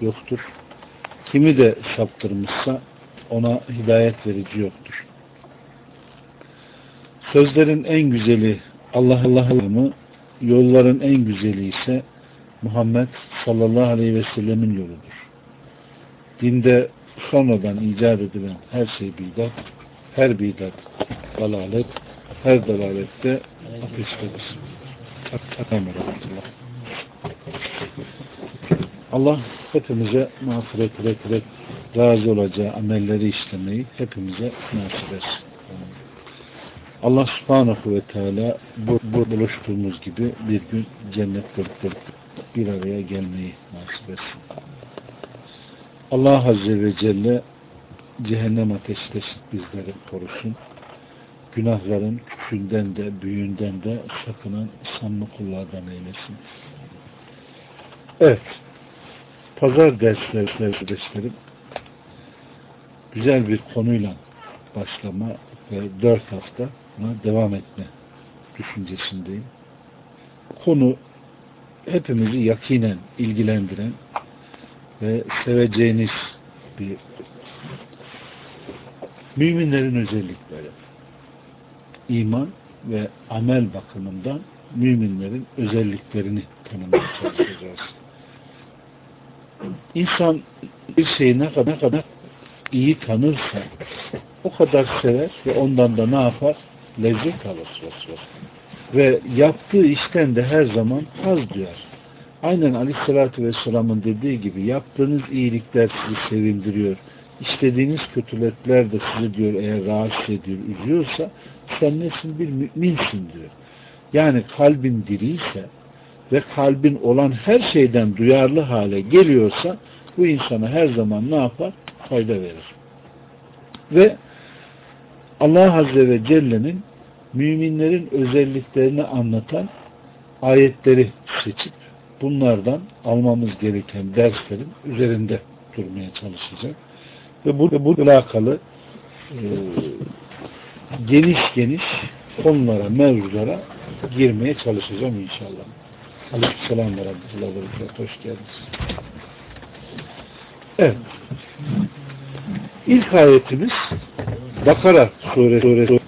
yoktur. Kimi de saptırmışsa ona hidayet verici yoktur. Sözlerin en güzeli Allah Allah'ı yolların en güzeli ise Muhammed sallallahu aleyhi ve sellemin yoludur. Dinde sonradan icat edilen her şey bidat, her bidat dalalet, her dalalette ateştedir. Allah hepimize mağfiret ederek razı olacağı amelleri işlemeyi hepimize nasip etsin. Allah subhanahu ve teala bu, bu buluştuğumuz gibi bir gün cennette bir araya gelmeyi nasip etsin. Allah Azze ve Celle cehennem ateşte bizleri korusun. Günahların küçüğünden de büyüğünden de sakınan sanlı kullardan eylesin. Evet. Pazar dersleri kardeşlerim güzel bir konuyla başlama ve dört hafta buna devam etme düşüncesindeyim. Konu hepimizi yakinen ilgilendiren ve seveceğiniz bir müminlerin özellikleri. İman ve amel bakımından müminlerin özelliklerini tanımaya çalışacağız. İnsan bir şeyi ne kadar, ne kadar iyi tanırsa o kadar sever ve ondan da ne yapar? Lezzet alır. Ve yaptığı işten de her zaman haz duyar. Aynen Aleyhisselatü Vesselam'ın dediği gibi yaptığınız iyilikler sizi sevindiriyor. İstediğiniz kötülükler de sizi diyor eğer rahatsız ediyor, üzüyorsa sen nesin bir müminsin diyor. Yani kalbin diriyse ve kalbin olan her şeyden duyarlı hale geliyorsa bu insana her zaman ne yapar? Fayda verir. Ve Allah Azze ve Celle'nin müminlerin özelliklerini anlatan ayetleri seçip bunlardan almamız gereken derslerin üzerinde durmaya çalışacak. Ve bu, bu alakalı e, geniş geniş konulara, mevzulara girmeye çalışacağım inşallah. Aleykümselam ve Rahmetullah ve Hoş geldiniz. Evet. İlk ayetimiz Bakara suresi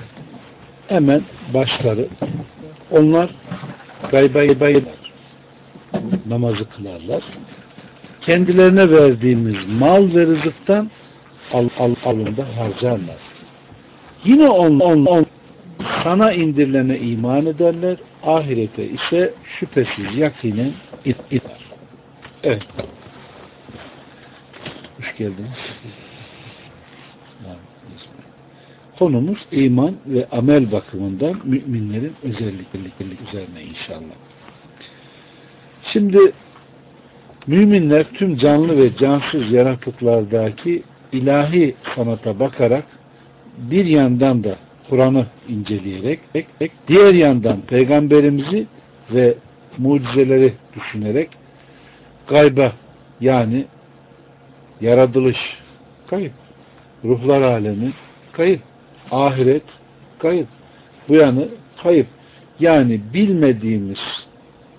hemen başları. Onlar gayba gayba namazı kılarlar. Kendilerine verdiğimiz mal ve rızıktan al, al, alında harcarlar. Yine on, on, on sana indirilene iman ederler. Ahirete ise şüphesiz yakinen it, iter. Evet. Hoş geldiniz. Konumuz iman ve amel bakımından müminlerin özellikleri üzerine inşallah. Şimdi müminler tüm canlı ve cansız yaratıklardaki ilahi sanata bakarak bir yandan da Kur'an'ı inceleyerek diğer yandan peygamberimizi ve mucizeleri düşünerek gayba yani yaratılış kayıp, ruhlar alemi kayıp, ahiret kayıp, bu yanı kayıp. Yani bilmediğimiz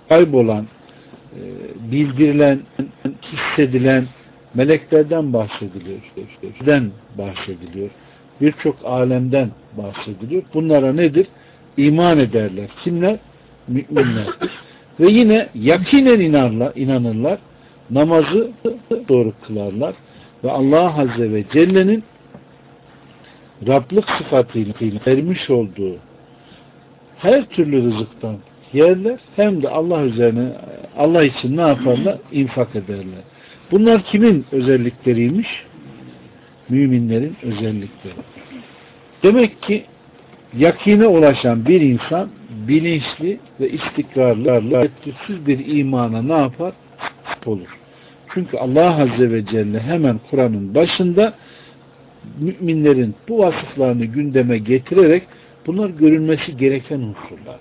kaybolan e, bildirilen, hissedilen meleklerden bahsediliyor. Den bahsediliyor. Birçok alemden bahsediliyor. Bunlara nedir? İman ederler. Kimler? Müminler. Ve yine yakinen inanırlar, inanırlar. Namazı doğru kılarlar. Ve Allah Azze ve Celle'nin Rablık sıfatıyla vermiş olduğu her türlü rızıktan yerler hem de Allah üzerine Allah için ne yaparlar? İnfak ederler. Bunlar kimin özellikleriymiş? Müminlerin özellikleri. Demek ki yakine ulaşan bir insan bilinçli ve istikrarlı, etkisiz bir imana ne yapar? Olur. Çünkü Allah Azze ve Celle hemen Kur'an'ın başında müminlerin bu vasıflarını gündeme getirerek bunlar görünmesi gereken unsurlar.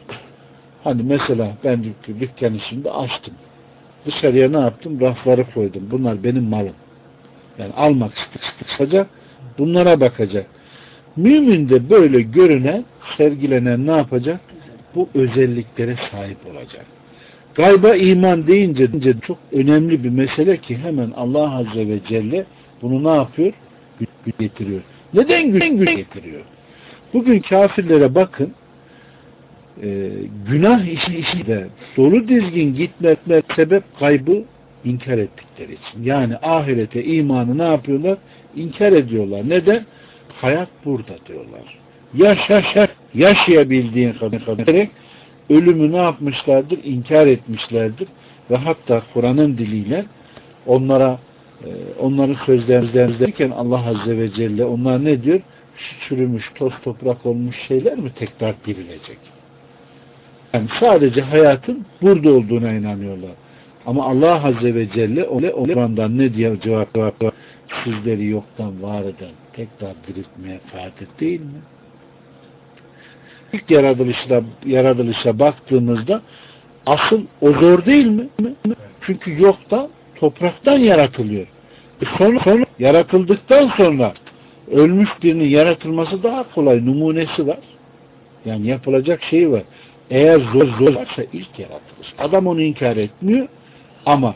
Hani mesela ben dükkanı şimdi açtım. Dışarıya ne yaptım? Rafları koydum. Bunlar benim malım. Yani almak istiyorsa bunlara bakacak. Mümin de böyle görünen, sergilenen ne yapacak? Bu özelliklere sahip olacak. Gayba iman deyince, deyince çok önemli bir mesele ki hemen Allah Azze ve Celle bunu ne yapıyor? Güç, getiriyor. Neden güç, getiriyor? Bugün kafirlere bakın e, günah işi işi de dolu dizgin gitmekle sebep kaybı inkar ettikleri için. Yani ahirete imanı ne yapıyorlar? İnkar ediyorlar. Neden? Hayat burada diyorlar. Yaşa, yaşa, yaşayabildiğin kadar ölümü ne yapmışlardır? İnkar etmişlerdir. Ve hatta Kur'an'ın diliyle onlara e, onların sözlerinden Allah Azze ve Celle onlar ne diyor? Şu çürümüş, toz toprak olmuş şeyler mi tekrar dirilecek? Yani sadece hayatın burada olduğuna inanıyorlar. Ama Allah Azze ve Celle ondan ne diye cevap var? Sizleri yoktan var eden, tekrar diriltmeye kadir değil mi? İlk yaratılışa, yaratılışa baktığımızda asıl o zor değil mi? Çünkü yoktan, topraktan yaratılıyor. E sonra, sonra yaratıldıktan sonra ölmüş birinin yaratılması daha kolay. Numunesi var. Yani yapılacak şey var. Eğer zor zor varsa ilk yaratılış. Adam onu inkar etmiyor ama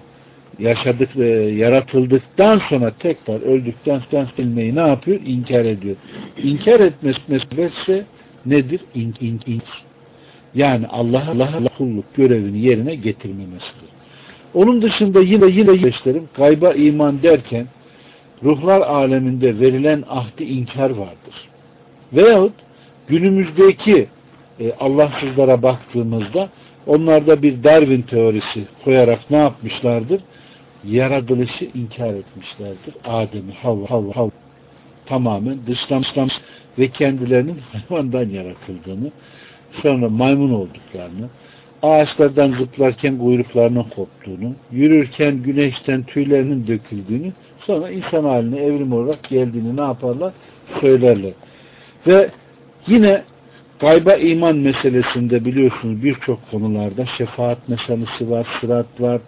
yaşadık e, yaratıldıktan sonra tekrar öldükten sonra bilmeyi ne yapıyor? İnkar ediyor. İnkar etmesi meselesi nedir? İnk, ink, ink. Yani Allah'a Allah kulluk görevini yerine getirmemesidir. Onun dışında yine yine yaşlarım gayba iman derken ruhlar aleminde verilen ahdi inkar vardır. Veyahut günümüzdeki e, Allahsızlara baktığımızda onlarda bir Darwin teorisi koyarak ne yapmışlardır? Yaratılışı inkar etmişlerdir. Adem'i, Havva, Havva, Havva tamamen dışlamış ve kendilerinin hayvandan yaratıldığını, sonra maymun olduklarını, ağaçlardan zıplarken kuyruklarının koptuğunu, yürürken güneşten tüylerinin döküldüğünü, sonra insan haline evrim olarak geldiğini ne yaparlar? Söylerler. Ve yine Gayba iman meselesinde biliyorsunuz birçok konularda şefaat meselesi var, sırat var,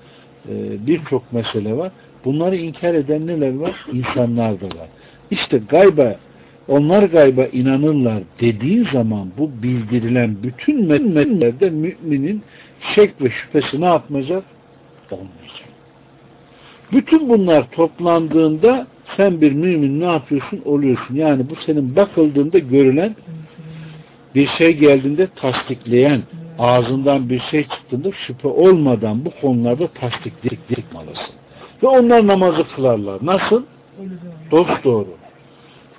birçok mesele var. Bunları inkar eden neler var? İnsanlar da var. İşte gayba, onlar gayba inanırlar dediği zaman bu bildirilen bütün metinlerde müminin şek ve şüphesi ne yapmayacak? Olmayacak. Bütün bunlar toplandığında sen bir mümin ne yapıyorsun? Oluyorsun. Yani bu senin bakıldığında görülen bir şey geldiğinde tasdikleyen, ağzından bir şey çıktığında şüphe olmadan bu konularda tasdiklemek malısın. Ve onlar namazı kılarlar. Nasıl? Dost doğru.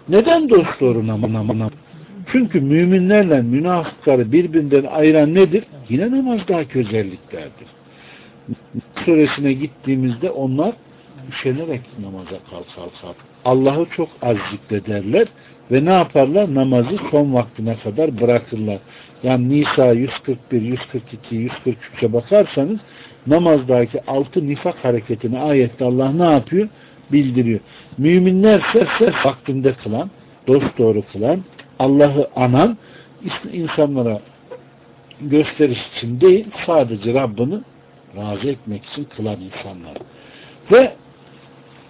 Neden dost doğru namaz? Çünkü müminlerle münafıkları birbirinden ayıran nedir? Yine namazdaki özelliklerdir. Suresine gittiğimizde onlar üşenerek namaza kalkarlar. Allah'ı çok az zikrederler ve ne yaparlar? Namazı son vaktine kadar bırakırlar. Yani Nisa 141, 142, 143'e bakarsanız namazdaki altı nifak hareketini ayette Allah ne yapıyor? Bildiriyor. Müminler ise vaktinde kılan, dost doğru kılan, Allah'ı anan, insanlara gösteriş için değil, sadece Rabbini razı etmek için kılan insanlar. Ve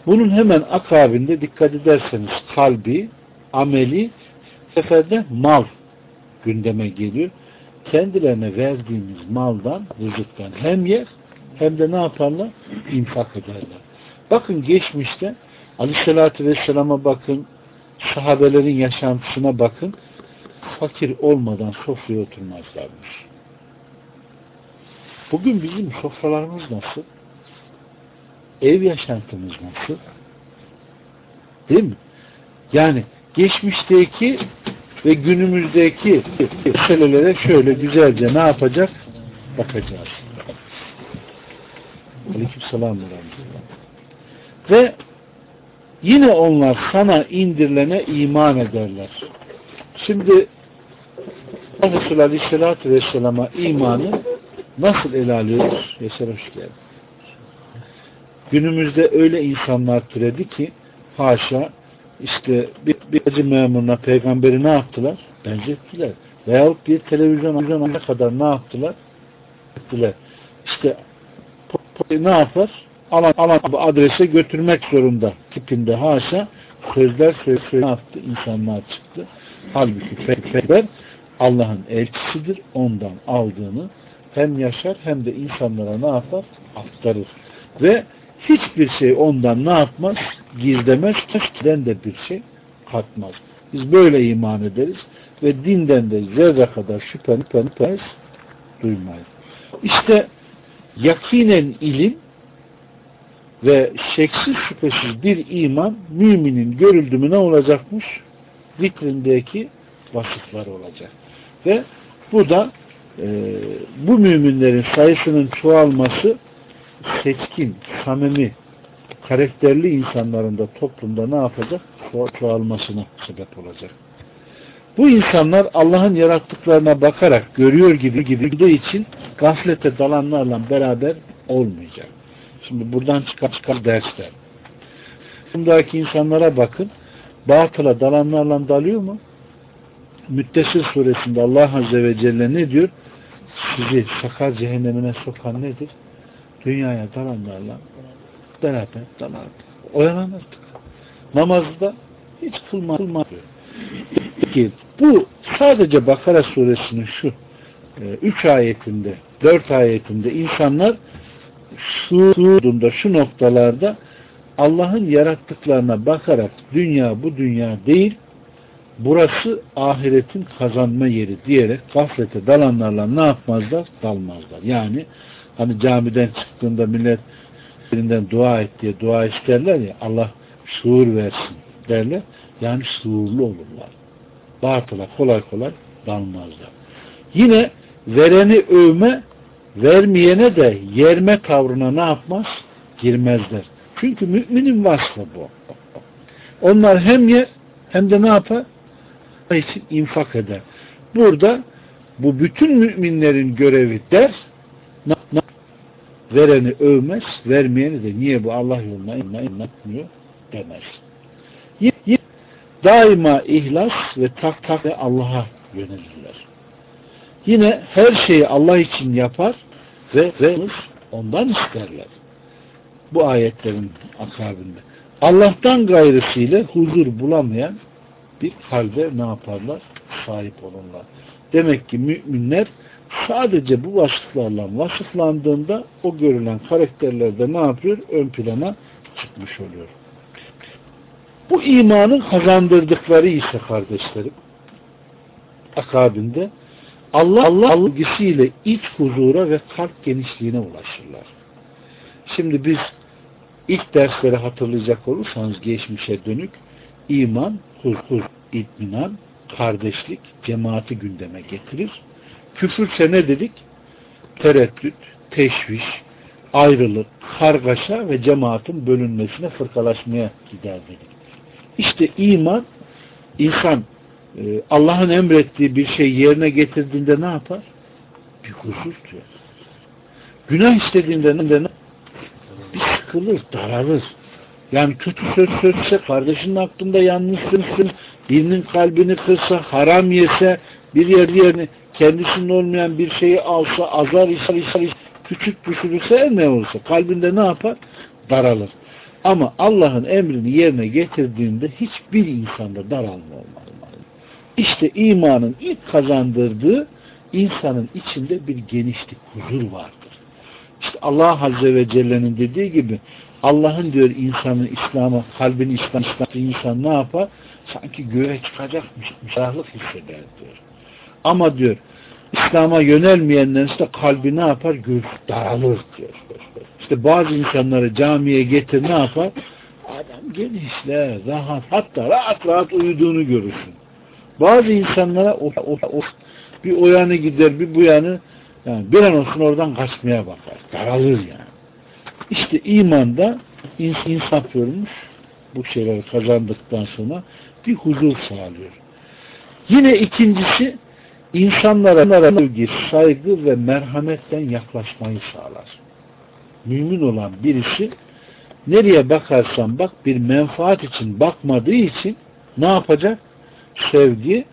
bunun hemen akabinde dikkat ederseniz kalbi, ameli seferde mal gündeme geliyor. Kendilerine verdiğimiz maldan, rızıktan hem yer hem de ne yaparlar? İnfak ederler. Bakın geçmişte Aleyhisselatü Vesselam'a bakın, sahabelerin yaşantısına bakın, fakir olmadan sofraya oturmazlarmış. Bugün bizim sofralarımız nasıl? Ev yaşantımız nasıl? Değil mi? Yani geçmişteki ve günümüzdeki meselelere şöyle güzelce ne yapacak? Bakacağız. Aleyküm selam ve yine onlar sana indirilene iman ederler. Şimdi Resulü Aleyhisselatü Vesselam'a imanı nasıl ele alıyoruz? Yeser hoş geldin. Günümüzde öyle insanlar türedi ki haşa işte bir, bir acı memuruna peygamberi ne yaptılar? Benzettiler. Veyahut bir televizyon ne kadar ne yaptılar? Ettiler. İşte ne yapar? Alan, alan adrese götürmek zorunda tipinde haşa sözler söz, söz yaptı insanlar çıktı. Halbuki peygamber Allah'ın elçisidir. Ondan aldığını hem yaşar hem de insanlara ne yapar? Aktarır. Ve hiçbir şey ondan ne yapmaz? Gizlemez. Eskiden de bir şey katmaz. Biz böyle iman ederiz ve dinden de zerre kadar şüpheni şüpheniz duymayız. İşte yakinen ilim ve şeksiz şüphesiz bir iman müminin görüldü mü ne olacakmış? Zikrindeki vasıflar olacak. Ve bu da e, bu müminlerin sayısının çoğalması seçkin, samimi, karakterli insanların da toplumda ne yapacak? Çoğalmasına sebep olacak. Bu insanlar Allah'ın yarattıklarına bakarak görüyor gibi de için gaflete dalanlarla beraber olmayacak. Şimdi buradan çıkan çıkan dersler. Bundaki insanlara bakın. Batıla dalanlarla dalıyor mu? Müttesir suresinde Allah Azze ve Celle ne diyor? Sizi sakar cehennemine sokan nedir? Dünyaya dalanlarla beraber dalardık. Oyalanırdık. Namazda hiç kılma, kılma. Peki bu sadece Bakara suresinin şu e, üç ayetinde, dört ayetinde insanlar şu durumda, şu noktalarda Allah'ın yarattıklarına bakarak dünya bu dünya değil, burası ahiretin kazanma yeri diyerek gaflete dalanlarla ne yapmazlar? Dalmazlar. Yani hani camiden çıktığında millet birinden dua et diye dua isterler ya Allah şuur versin derler. Yani şuurlu olurlar. Batıla kolay kolay dalmazlar. Yine vereni övme vermeyene de yerme tavrına ne yapmaz? Girmezler. Çünkü müminin vasfı bu. Onlar hem yer hem de ne yapar? için infak eder. Burada bu bütün müminlerin görevi der vereni övmez, vermeyeni de niye bu Allah yoluna inanmıyor demez. Daima ihlas ve tak tak ve Allah'a yönelirler. Yine her şeyi Allah için yapar ve, ve ondan isterler. Bu ayetlerin akabinde. Allah'tan gayrısıyla huzur bulamayan bir kalbe ne yaparlar? Sahip olurlar. Demek ki müminler sadece bu vasıflarla vasıflandığında o görülen karakterlerde ne yapıyor? Ön plana çıkmış oluyor. Bu imanın kazandırdıkları ise kardeşlerim akabinde Allah Allah algısıyla iç huzura ve kalp genişliğine ulaşırlar. Şimdi biz ilk dersleri hatırlayacak olursanız geçmişe dönük iman, huzur, itminan, kardeşlik, cemaati gündeme getirir. Küfürse ne dedik? Tereddüt, teşviş, ayrılık, kargaşa ve cemaatin bölünmesine, fırkalaşmaya gider dedik. İşte iman, insan e, Allah'ın emrettiği bir şey yerine getirdiğinde ne yapar? Bir huzur diyor. Günah istediğinde ne? Bir sıkılır, daralır. Yani kötü söz söylese, kardeşinin aklında yanlışsın, birinin kalbini kırsa, haram yese, bir yer yerini kendisinin olmayan bir şeyi alsa, azar, işar, işar, küçük düşürürse ne olursa kalbinde ne yapar? Daralır. Ama Allah'ın emrini yerine getirdiğinde hiçbir insanda daralma olmaz. İşte imanın ilk kazandırdığı insanın içinde bir genişlik, huzur vardır. İşte Allah Azze ve Celle'nin dediği gibi Allah'ın diyor insanı İslam'a, kalbini İslam, insan ne yapar? Sanki göğe çıkacakmış, müşahlık hisseder diyor. Ama diyor İslam'a yönelmeyenlerin işte kalbi ne yapar? Göğüs daralır diyor. İşte bazı insanları camiye getir ne yapar? Adam genişler, rahat, hatta rahat rahat uyuduğunu görürsün. Bazı insanlara of, of, of, bir o yanı gider, bir bu yanı yani bir an olsun oradan kaçmaya bakar. Daralır yani. İşte imanda insaf görmüş bu şeyleri kazandıktan sonra bir huzur sağlıyor. Yine ikincisi insanlara sevgi, saygı ve merhametten yaklaşmayı sağlar. Mümin olan birisi nereye bakarsan bak bir menfaat için bakmadığı için ne yapacak? Sevgi,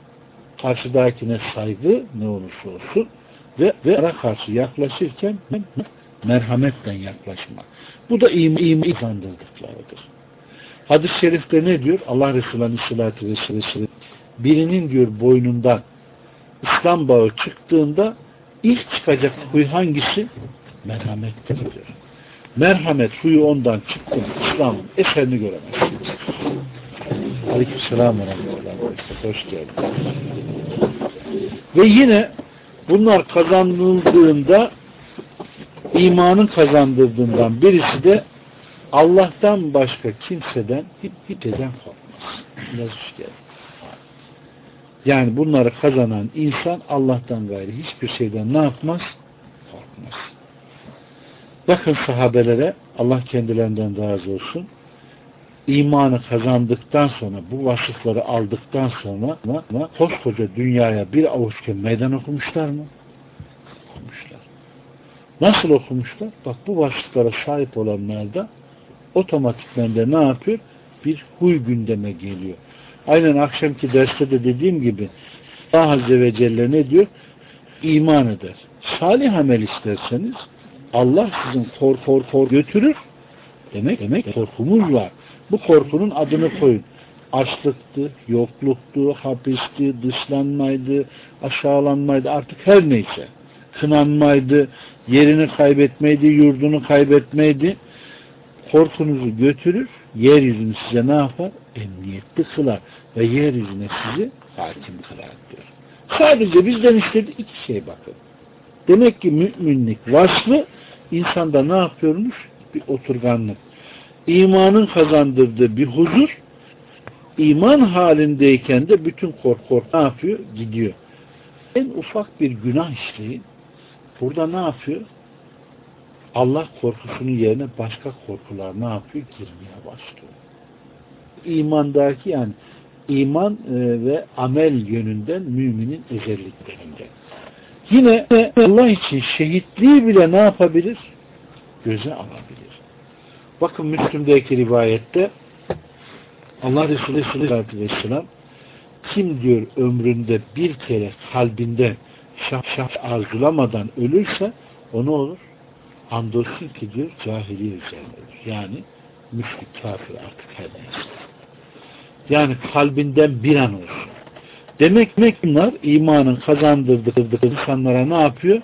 karşıdakine saygı ne olursa olsun ve, ve ara karşı yaklaşırken merhametten yaklaşma. Bu da iman, iman kandırdıklarıdır. Hadis-i şerifte ne diyor? Allah Resulü Aleyhisselatü Vesselam birinin diyor boynundan İslam bağı çıktığında İlk çıkacak huy hangisi? Merhamettir diyor. Merhamet huyu ondan çıktı. İslam'ın eserini göremezsiniz. Aleykümselam ve Hoş geldin. Ve yine bunlar kazanıldığında imanın kazandırdığından birisi de Allah'tan başka kimseden hiç, hiç eden korkmaz. Biraz hoş geldin. Yani bunları kazanan insan Allah'tan gayrı hiçbir şeyden ne yapmaz? Korkmaz. Bakın sahabelere Allah kendilerinden razı olsun. İmanı kazandıktan sonra bu vasıfları aldıktan sonra koskoca dünyaya bir avuçken meydan okumuşlar mı? Okumuşlar. Nasıl okumuşlar? Bak bu vasıflara sahip olanlar da otomatikmen de ne yapıyor? Bir huy gündeme geliyor. Aynen akşamki derste de dediğim gibi Allah Azze ve Celle ne diyor? İman eder. Salih amel isterseniz Allah sizin kor kor kor götürür. Demek demek korkumuz var. Bu korkunun adını koyun. Açlıktı, yokluktu, hapisti, dışlanmaydı, aşağılanmaydı artık her neyse. Kınanmaydı, yerini kaybetmeydi, yurdunu kaybetmeydi. Korkunuzu götürür, yeryüzünü size ne yapar? Emniyetli kılar ve yeryüzüne sizi hakim kılar diyor. Sadece bizden istediği iki şey bakın. Demek ki müminlik vasfı insanda ne yapıyormuş? Bir oturganlık. İmanın kazandırdığı bir huzur, iman halindeyken de bütün korku kork ne yapıyor? Gidiyor. En ufak bir günah işleyin. Burada ne yapıyor? Allah korkusunun yerine başka korkular ne yapıyor? Girmeye başlıyor. İmandaki yani iman e, ve amel yönünden müminin özelliklerinden. Yine Allah için şehitliği bile ne yapabilir? Göze alabilir. Bakın Müslüm'deki rivayette Allah Resulü Aleyhisselatü Vesselam kim diyor ömründe bir kere kalbinde şah şah arzulamadan ölürse o ne olur? Andolsun ki diyor cahiliye üzerindedir. Yani müşrik kafir artık her neyse. Yani kalbinden bir an olsun. Demek ki bunlar imanın kazandırdığı insanlara ne yapıyor?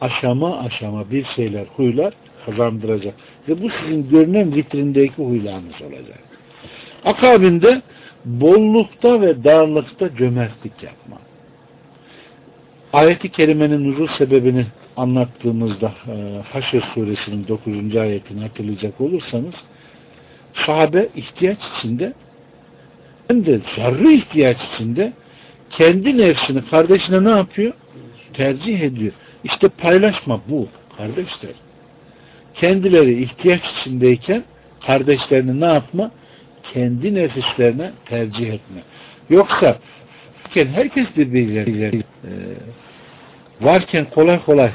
Aşama aşama bir şeyler, huylar kazandıracak. Ve bu sizin görünen vitrindeki huylarınız olacak. Akabinde bollukta ve darlıkta cömertlik yapma. Ayeti kerimenin nuzul sebebini anlattığımızda e, Haşr suresinin 9. ayetini hatırlayacak olursanız sahabe ihtiyaç içinde hem de zarrı ihtiyaç içinde kendi nefsini kardeşine ne yapıyor? Tercih ediyor. İşte paylaşma bu kardeşler. Kendileri ihtiyaç içindeyken kardeşlerini ne yapma? Kendi nefislerine tercih etme. Yoksa herkes birbiriyle e, varken kolay kolay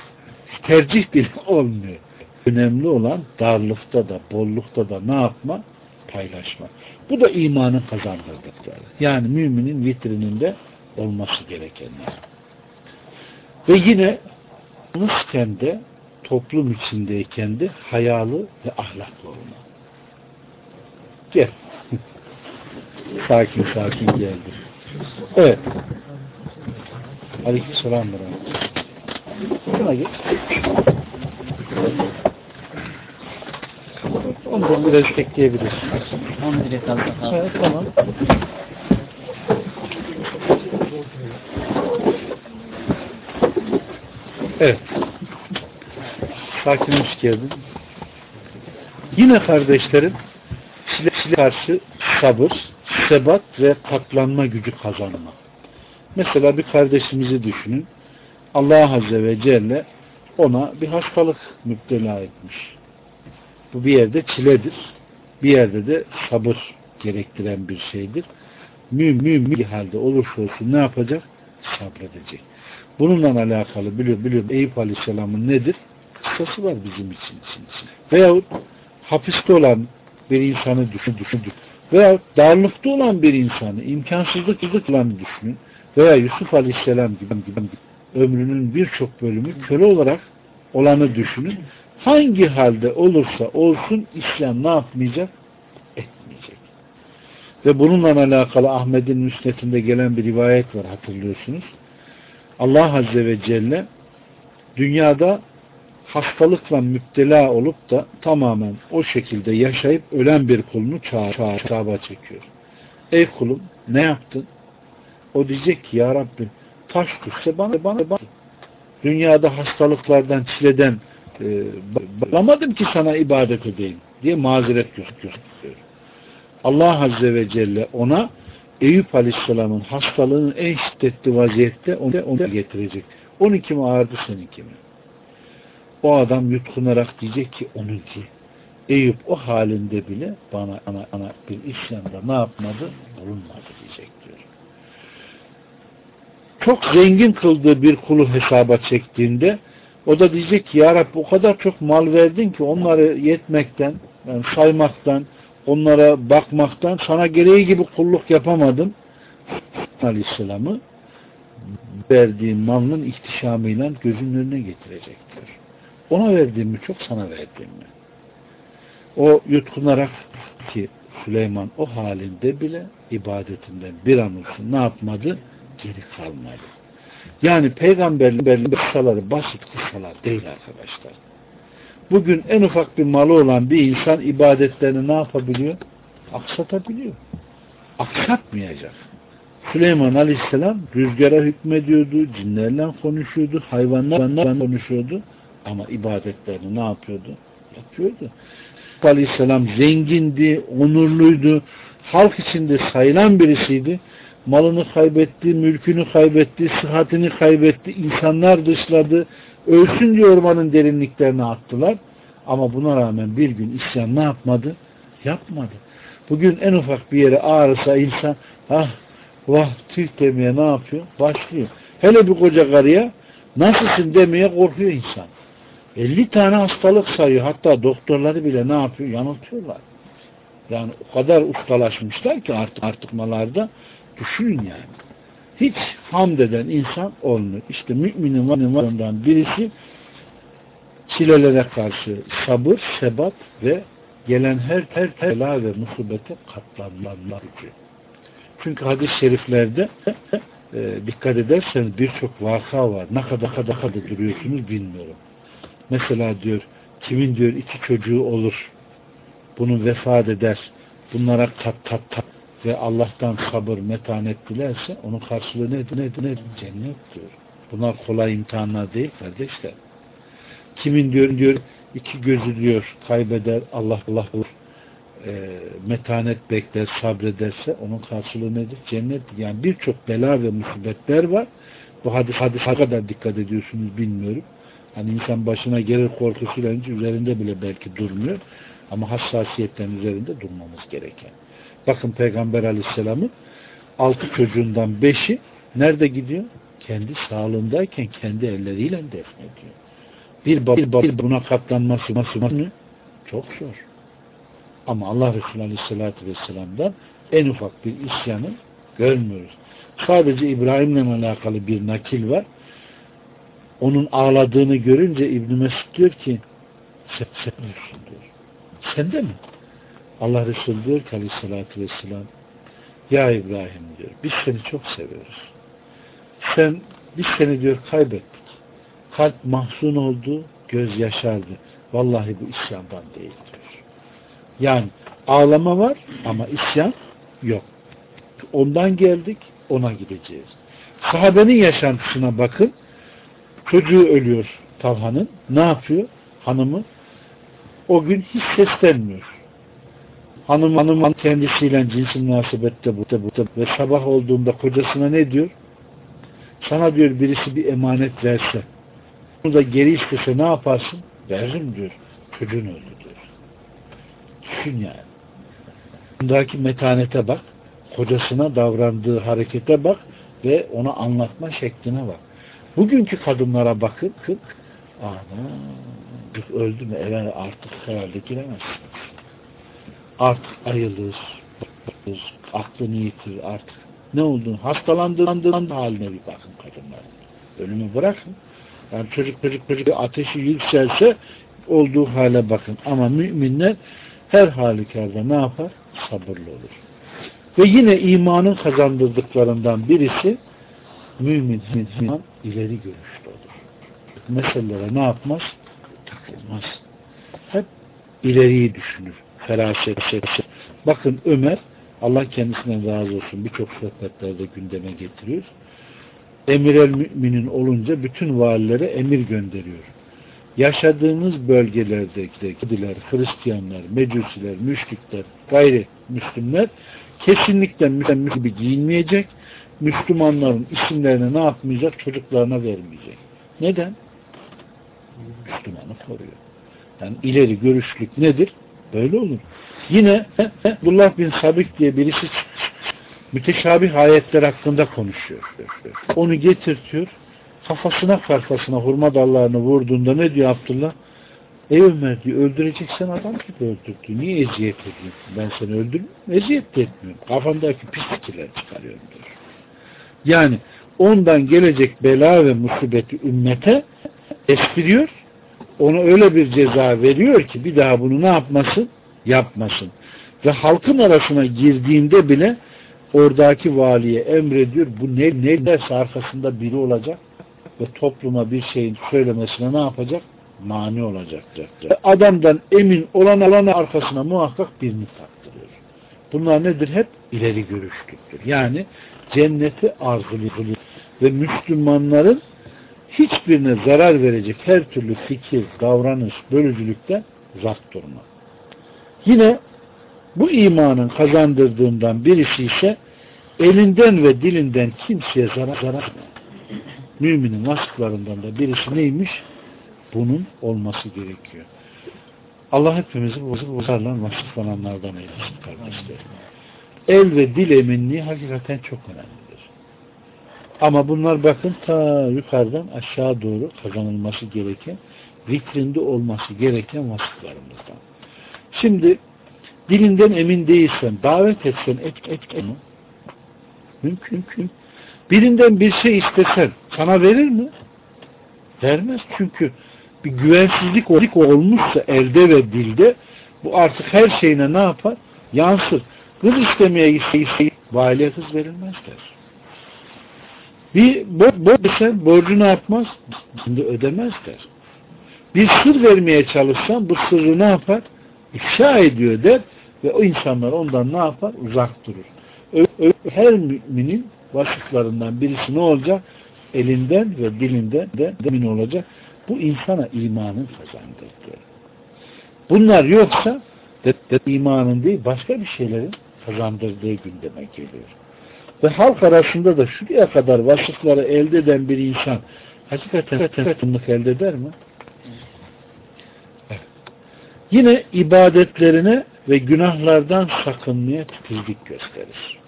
tercih bile olmuyor. Önemli olan darlıkta da bollukta da ne yapma? Paylaşma. Bu da imanın kazandırdıkları. Yani müminin vitrininde olması gerekenler. Ve yine yalnızken de toplum içindeyken de hayalı ve ahlaklı olma. Gel. sakin sakin geldi. Evet. Aleykümselam. Buna geç. Ondan biraz ekleyebilirsin. Onu direkt al. Evet, tamam. Evet. Sakin hoş geldin. Yine kardeşlerim çile karşı sabır, sebat ve katlanma gücü kazanma. Mesela bir kardeşimizi düşünün. Allah Azze ve Celle ona bir hastalık müptela etmiş. Bu bir yerde çiledir. Bir yerde de sabır gerektiren bir şeydir. Mümin bir halde olursa olsun ne yapacak? Sabredecek. Bununla alakalı biliyor, biliyor Eyüp Aleyhisselam'ın nedir? Kıssası var bizim için. için. Veyahut hapiste olan bir insanı düşün, düşün, düşün. Veya darlıkta olan bir insanı, imkansızlık olanı düşünün. Veya Yusuf Aleyhisselam gibi, gibi ömrünün birçok bölümü köle olarak olanı düşünün. Hangi halde olursa olsun İslam ne yapmayacak? Etmeyecek. Ve bununla alakalı Ahmet'in müsnetinde gelen bir rivayet var hatırlıyorsunuz. Allah Azze ve Celle dünyada hastalıkla müptela olup da tamamen o şekilde yaşayıp ölen bir kulunu çağır, çekiyor. Ey kulum ne yaptın? O diyecek ki ya Rabbi taş düşse bana bana bana dünyada hastalıklardan çileden e, ki sana ibadet edeyim diye mazeret gösteriyor. Allah Azze ve Celle ona Eyüp Aleyhisselam'ın hastalığının en şiddetli vaziyette onu, onu getirecek. Onun kimi ağırdı senin kimi? O adam yutkunarak diyecek ki onunki. Eyüp o halinde bile bana ana, ana bir isyanda ne yapmadı? Bulunmadı diyecek diyor. Çok zengin kıldığı bir kulu hesaba çektiğinde o da diyecek ki Ya Rabbi o kadar çok mal verdin ki onları yetmekten, yani saymaktan, onlara bakmaktan sana gereği gibi kulluk yapamadım. Aleyhisselam'ı verdiği malının ihtişamıyla gözünün önüne getirecektir. Ona verdiğim mi çok sana verdiğim mi? O yutkunarak ki Süleyman o halinde bile ibadetinden bir an olsun ne yapmadı? Geri kalmadı. Yani peygamberlerin kıssaları basit kıssalar değil arkadaşlar. Bugün en ufak bir malı olan bir insan ibadetlerini ne yapabiliyor? Aksatabiliyor. Aksatmayacak. Süleyman Aleyhisselam rüzgara hükmediyordu, cinlerle konuşuyordu, hayvanlarla konuşuyordu ama ibadetlerini ne yapıyordu? Yapıyordu. Aleyhisselam zengindi, onurluydu, halk içinde sayılan birisiydi. Malını kaybetti, mülkünü kaybetti, sıhhatini kaybetti, insanlar dışladı, ölsün diye ormanın derinliklerine attılar. Ama buna rağmen bir gün isyan ne yapmadı? Yapmadı. Bugün en ufak bir yere ağrısa insan ah vah tüh demeye ne yapıyor? Başlıyor. Hele bir koca karıya nasılsın demeye korkuyor insan. 50 tane hastalık sayıyor. Hatta doktorları bile ne yapıyor? Yanıltıyorlar. Yani o kadar ustalaşmışlar ki artık artıkmalarda düşünün yani. Hiç hamd eden insan olmuyor. İşte müminin varlığından birisi çilelere karşı sabır, sebat ve gelen her her bela ve musibete katlanma gücü. Çünkü hadis-i şeriflerde e, dikkat ederseniz birçok vaka var. Ne kadar kadar kadar duruyorsunuz bilmiyorum. Mesela diyor kimin diyor iki çocuğu olur bunu vefat eder bunlara kat kat kat ve Allah'tan sabır metanet dilerse onun karşılığı nedir? Nedir? nedir? Cennet diyor. Bunlar kolay imtihanlar değil kardeşler. Kimin diyor diyor iki gözü diyor kaybeder Allah Allah e, metanet bekler sabrederse onun karşılığı nedir? Cennet. Yani birçok bela ve musibetler var. Bu hadis hadis kadar dikkat ediyorsunuz bilmiyorum. Hani insan başına gelir korkusuyla üzerinde bile belki durmuyor. Ama hassasiyetten üzerinde durmamız gereken. Bakın Peygamber Aleyhisselam'ın altı çocuğundan beşi nerede gidiyor? Kendi sağlığındayken kendi elleriyle defnediyor. Bir baba bir buna katlanması nasıl mı? Çok zor. Ama Allah Resulü Aleyhisselatü Vesselam'dan en ufak bir isyanı görmüyoruz. Sadece İbrahim'le alakalı bir nakil var onun ağladığını görünce İbn Mesud diyor ki sen, sen diyor. Sen mi? Allah Resulü diyor ki aleyhissalatü vesselam Ya İbrahim diyor biz seni çok seviyoruz. Sen biz seni diyor kaybettik. Kalp mahzun oldu, göz yaşardı. Vallahi bu isyandan değil diyor. Yani ağlama var ama isyan yok. Ondan geldik, ona gideceğiz. Sahabenin yaşantısına bakın Çocuğu ölüyor Talha'nın. Ne yapıyor? Hanımı o gün hiç seslenmiyor. Hanım hanım kendisiyle cinsi münasebette bu, bu, bu ve sabah olduğunda kocasına ne diyor? Sana diyor birisi bir emanet verse bunu da geri istese ne yaparsın? Veririm diyor. Çocuğun öldü diyor. Düşün yani. Bundaki metanete bak. Kocasına davrandığı harekete bak ve ona anlatma şekline bak. Bugünkü kadınlara bakın. Kık, ana öldü mü eve artık herhalde giremezsiniz. Artık ayılır, aklını yitir artık. Ne olduğunu, hastalandığından haline bir bakın kadınların. Ölümü bırakın. Yani çocuk çocuk çocuk ateşi yükselse olduğu hale bakın. Ama müminler her halükarda ne yapar? Sabırlı olur. Ve yine imanın kazandırdıklarından birisi mümin mümin ileri görüşlü olur. meselelere ne yapmaz? Takılmaz. Hep ileriyi düşünür. Feraset. Bakın Ömer Allah kendisinden razı olsun birçok sohbetlerde gündeme getiriyor. Emir el müminin olunca bütün valilere emir gönderiyor. Yaşadığınız bölgelerdeki Yahudiler, Hristiyanlar, Mecusiler, Müşrikler, gayri Müslümler kesinlikle Müslüman gibi giyinmeyecek, Müslümanların isimlerini ne yapmayacak? Çocuklarına vermeyecek. Neden? Müslümanı koruyor. Yani ileri görüşlük nedir? Böyle olur. Yine Abdullah bin Sabik diye birisi müteşabih ayetler hakkında konuşuyor. Onu getirtiyor. Kafasına kafasına hurma dallarını vurduğunda ne diyor Abdullah? Ey Ömer diyor öldüreceksen adam gibi öldürdü. Niye eziyet ediyorsun? Ben seni öldürmüyorum. Eziyet de etmiyorum. Kafamdaki pis fikirler çıkarıyorum diyor. Yani ondan gelecek bela ve musibeti ümmete estiriyor. Ona öyle bir ceza veriyor ki bir daha bunu ne yapmasın? Yapmasın. Ve halkın arasına girdiğinde bile oradaki valiye emrediyor. Bu ne, ne derse arkasında biri olacak ve topluma bir şeyin söylemesine ne yapacak? Mani olacaktır. Adamdan emin olan alana arkasına muhakkak birini taktırıyor. Bunlar nedir? Hep ileri görüşlüktür. Yani cenneti arzuluyor ve Müslümanların hiçbirine zarar verecek her türlü fikir, davranış, bölücülükten uzak durma. Yine bu imanın kazandırdığından birisi ise elinden ve dilinden kimseye zarar zarar Müminin vasıflarından da birisi neymiş? Bunun olması gerekiyor. Allah hepimizi bozarla vasıflananlardan eylesin kardeşlerim. El ve dil eminliği hakikaten çok önemlidir. Ama bunlar bakın ta yukarıdan aşağı doğru kazanılması gereken, vitrinde olması gereken vasıflarımızdan. Şimdi dilinden emin değilsen, davet etsen et, et, et? Mümkün, mümkün. Birinden bir şey istesen sana verir mi? Vermez. Çünkü bir güvensizlik olmuşsa elde ve dilde bu artık her şeyine ne yapar? Yansır. Kız istemeye gitse valide kız verilmez der. Bir bo bo desen borcu ne yapmaz? Şimdi ödemez der. Bir sır vermeye çalışsan bu sırrı ne yapar? İfşa ediyor der ve o insanlar ondan ne yapar? Uzak durur. Her müminin vasıflarından birisi ne olacak? Elinden ve dilinden de emin olacak. Bu insana imanın kazandırdığı. Bunlar yoksa de, de imanın değil başka bir şeylerin kazandırdığı gündeme geliyor. Ve halk arasında da şuraya kadar vasıfları elde eden bir insan hakikaten tatımlık elde eder mi? Evet. Yine ibadetlerine ve günahlardan sakınmaya titizlik gösterir.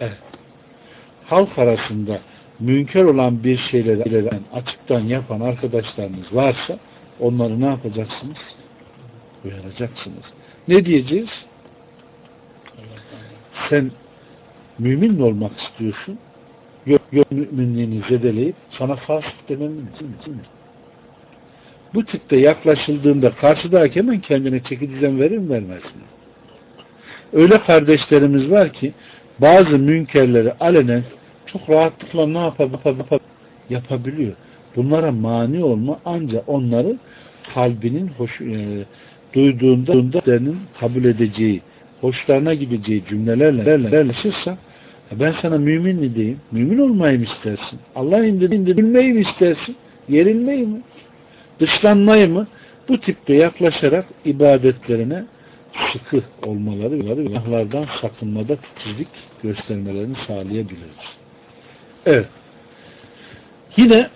Evet halk arasında münker olan bir şeyleri açıktan yapan arkadaşlarınız varsa onları ne yapacaksınız? Uyaracaksınız. Ne diyeceğiz? Sen mümin mi olmak istiyorsun? Yok, yok müminliğini zedeleyip sana fasık demem değil mi? Bu tipte yaklaşıldığında karşıdaki hemen kendine çeki düzen verir mi vermez mi? Öyle kardeşlerimiz var ki bazı münkerleri alenen çok rahatlıkla ne yapabiliyor? Yapabiliyor. Bunlara mani olma ancak onları kalbinin hoş, e, duyduğunda senin kabul edeceği, hoşlarına gideceği cümlelerle yerleşirse ben sana mümin mi diyeyim? Mümin olmayı mı istersin? Allah indirdiğinde bilmeyi mi istersin? Yerilmeyi mi? Dışlanmayı mı? Bu tipte yaklaşarak ibadetlerine sıkı olmaları ve günahlardan sakınmada titizlik göstermelerini sağlayabiliriz. Evet. Yine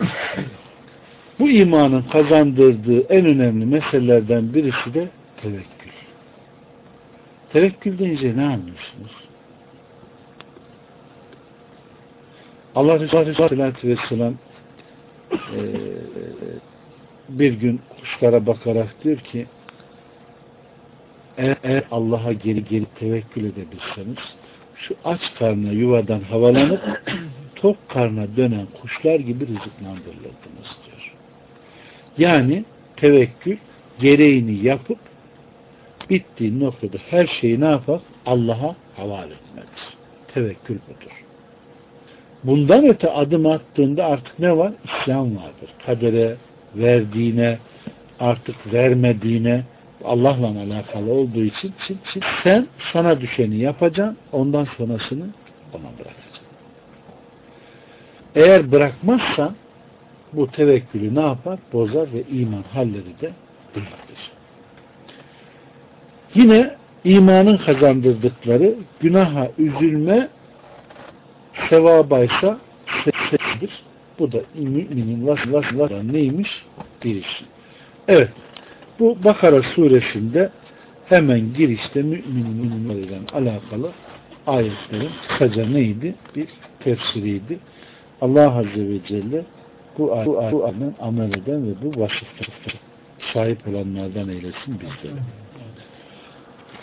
bu imanın kazandırdığı en önemli meselelerden birisi de tevekkül. Tevekkül deyince ne anlıyorsunuz? Allah Resulü Aleyhisselatü Vesselam e, bir gün kuşlara bakarak diyor ki eğer Allah'a geri geri tevekkül edebilseniz şu aç karnına yuvadan havalanıp tok karna dönen kuşlar gibi rızıklandırılırdınız diyor. Yani tevekkül gereğini yapıp bittiği noktada her şeyi ne yapar? Allah'a havale etmektir. Tevekkül budur. Bundan öte adım attığında artık ne var? İslam vardır. Kadere, verdiğine, artık vermediğine Allah'la alakalı olduğu için, için, için sen sana düşeni yapacaksın, ondan sonrasını ona bırakacaksın. Eğer bırakmazsan bu tevekkülü ne yapar? Bozar ve iman halleri de bunlardır. Yine imanın kazandırdıkları günaha üzülme sevabaysa sebebidir. Bu da müminin vas vas vas neymiş? Bir iş. Evet. Bu Bakara suresinde hemen girişte müminlerle alakalı ayetlerin kısaca neydi? Bir tefsiriydi. Allah Azze ve Celle bu, ayetden amel eden ve bu vasıflara sahip olanlardan eylesin bizleri.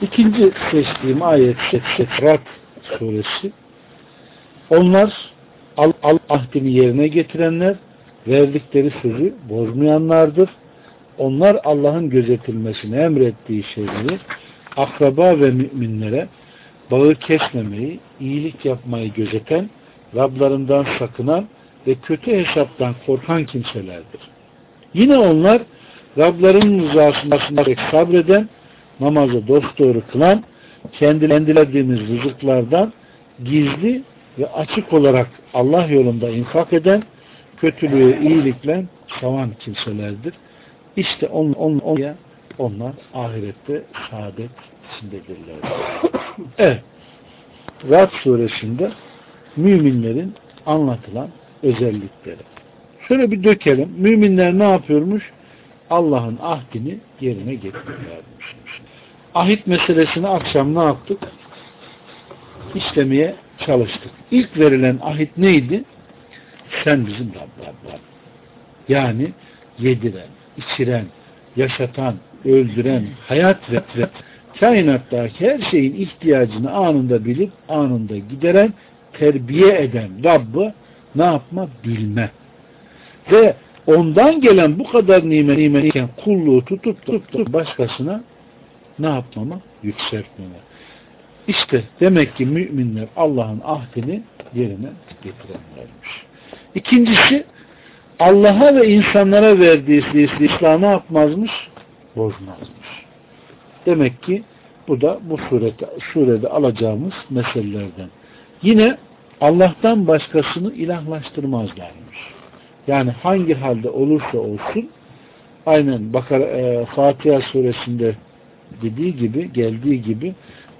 İkinci seçtiğim ayet Rad suresi. Onlar al, al ahdini yerine getirenler, verdikleri sözü bozmayanlardır. Onlar Allah'ın gözetilmesini emrettiği şeyleri akraba ve müminlere bağı kesmemeyi, iyilik yapmayı gözeten, Rablarından sakınan ve kötü hesaptan korkan kimselerdir. Yine onlar Rabların rızasında sabreden, namazı dosdoğru kılan, kendilendirdiğimiz rızıklardan gizli ve açık olarak Allah yolunda infak eden, kötülüğü iyilikle savan kimselerdir. İşte on, on, on, onlar ahirette saadet içindedirler. evet. Rad suresinde müminlerin anlatılan özellikleri. Şöyle bir dökelim. Müminler ne yapıyormuş? Allah'ın ahdini yerine getiriyorlarmış. Ahit meselesini akşam ne yaptık? İşlemeye çalıştık. İlk verilen ahit neydi? Sen bizim Rabbim. Yani yediren, içiren, yaşatan, öldüren, hayat ve kainattaki her şeyin ihtiyacını anında bilip anında gideren, terbiye eden Rabb'ı ne yapma? Bilme. Ve ondan gelen bu kadar nimet nimetken kulluğu tutup tutup başkasına ne yapmama? Yükseltmeme. İşte demek ki müminler Allah'ın ahdini yerine getirenlermiş. İkincisi Allah'a ve insanlara verdiği İslam'ı ne yapmazmış? Bozmazmış. Demek ki bu da bu surede, surede alacağımız meselelerden. Yine Allah'tan başkasını ilahlaştırmazlarmış. Yani hangi halde olursa olsun aynen Bakar, e, Fatiha suresinde dediği gibi, geldiği gibi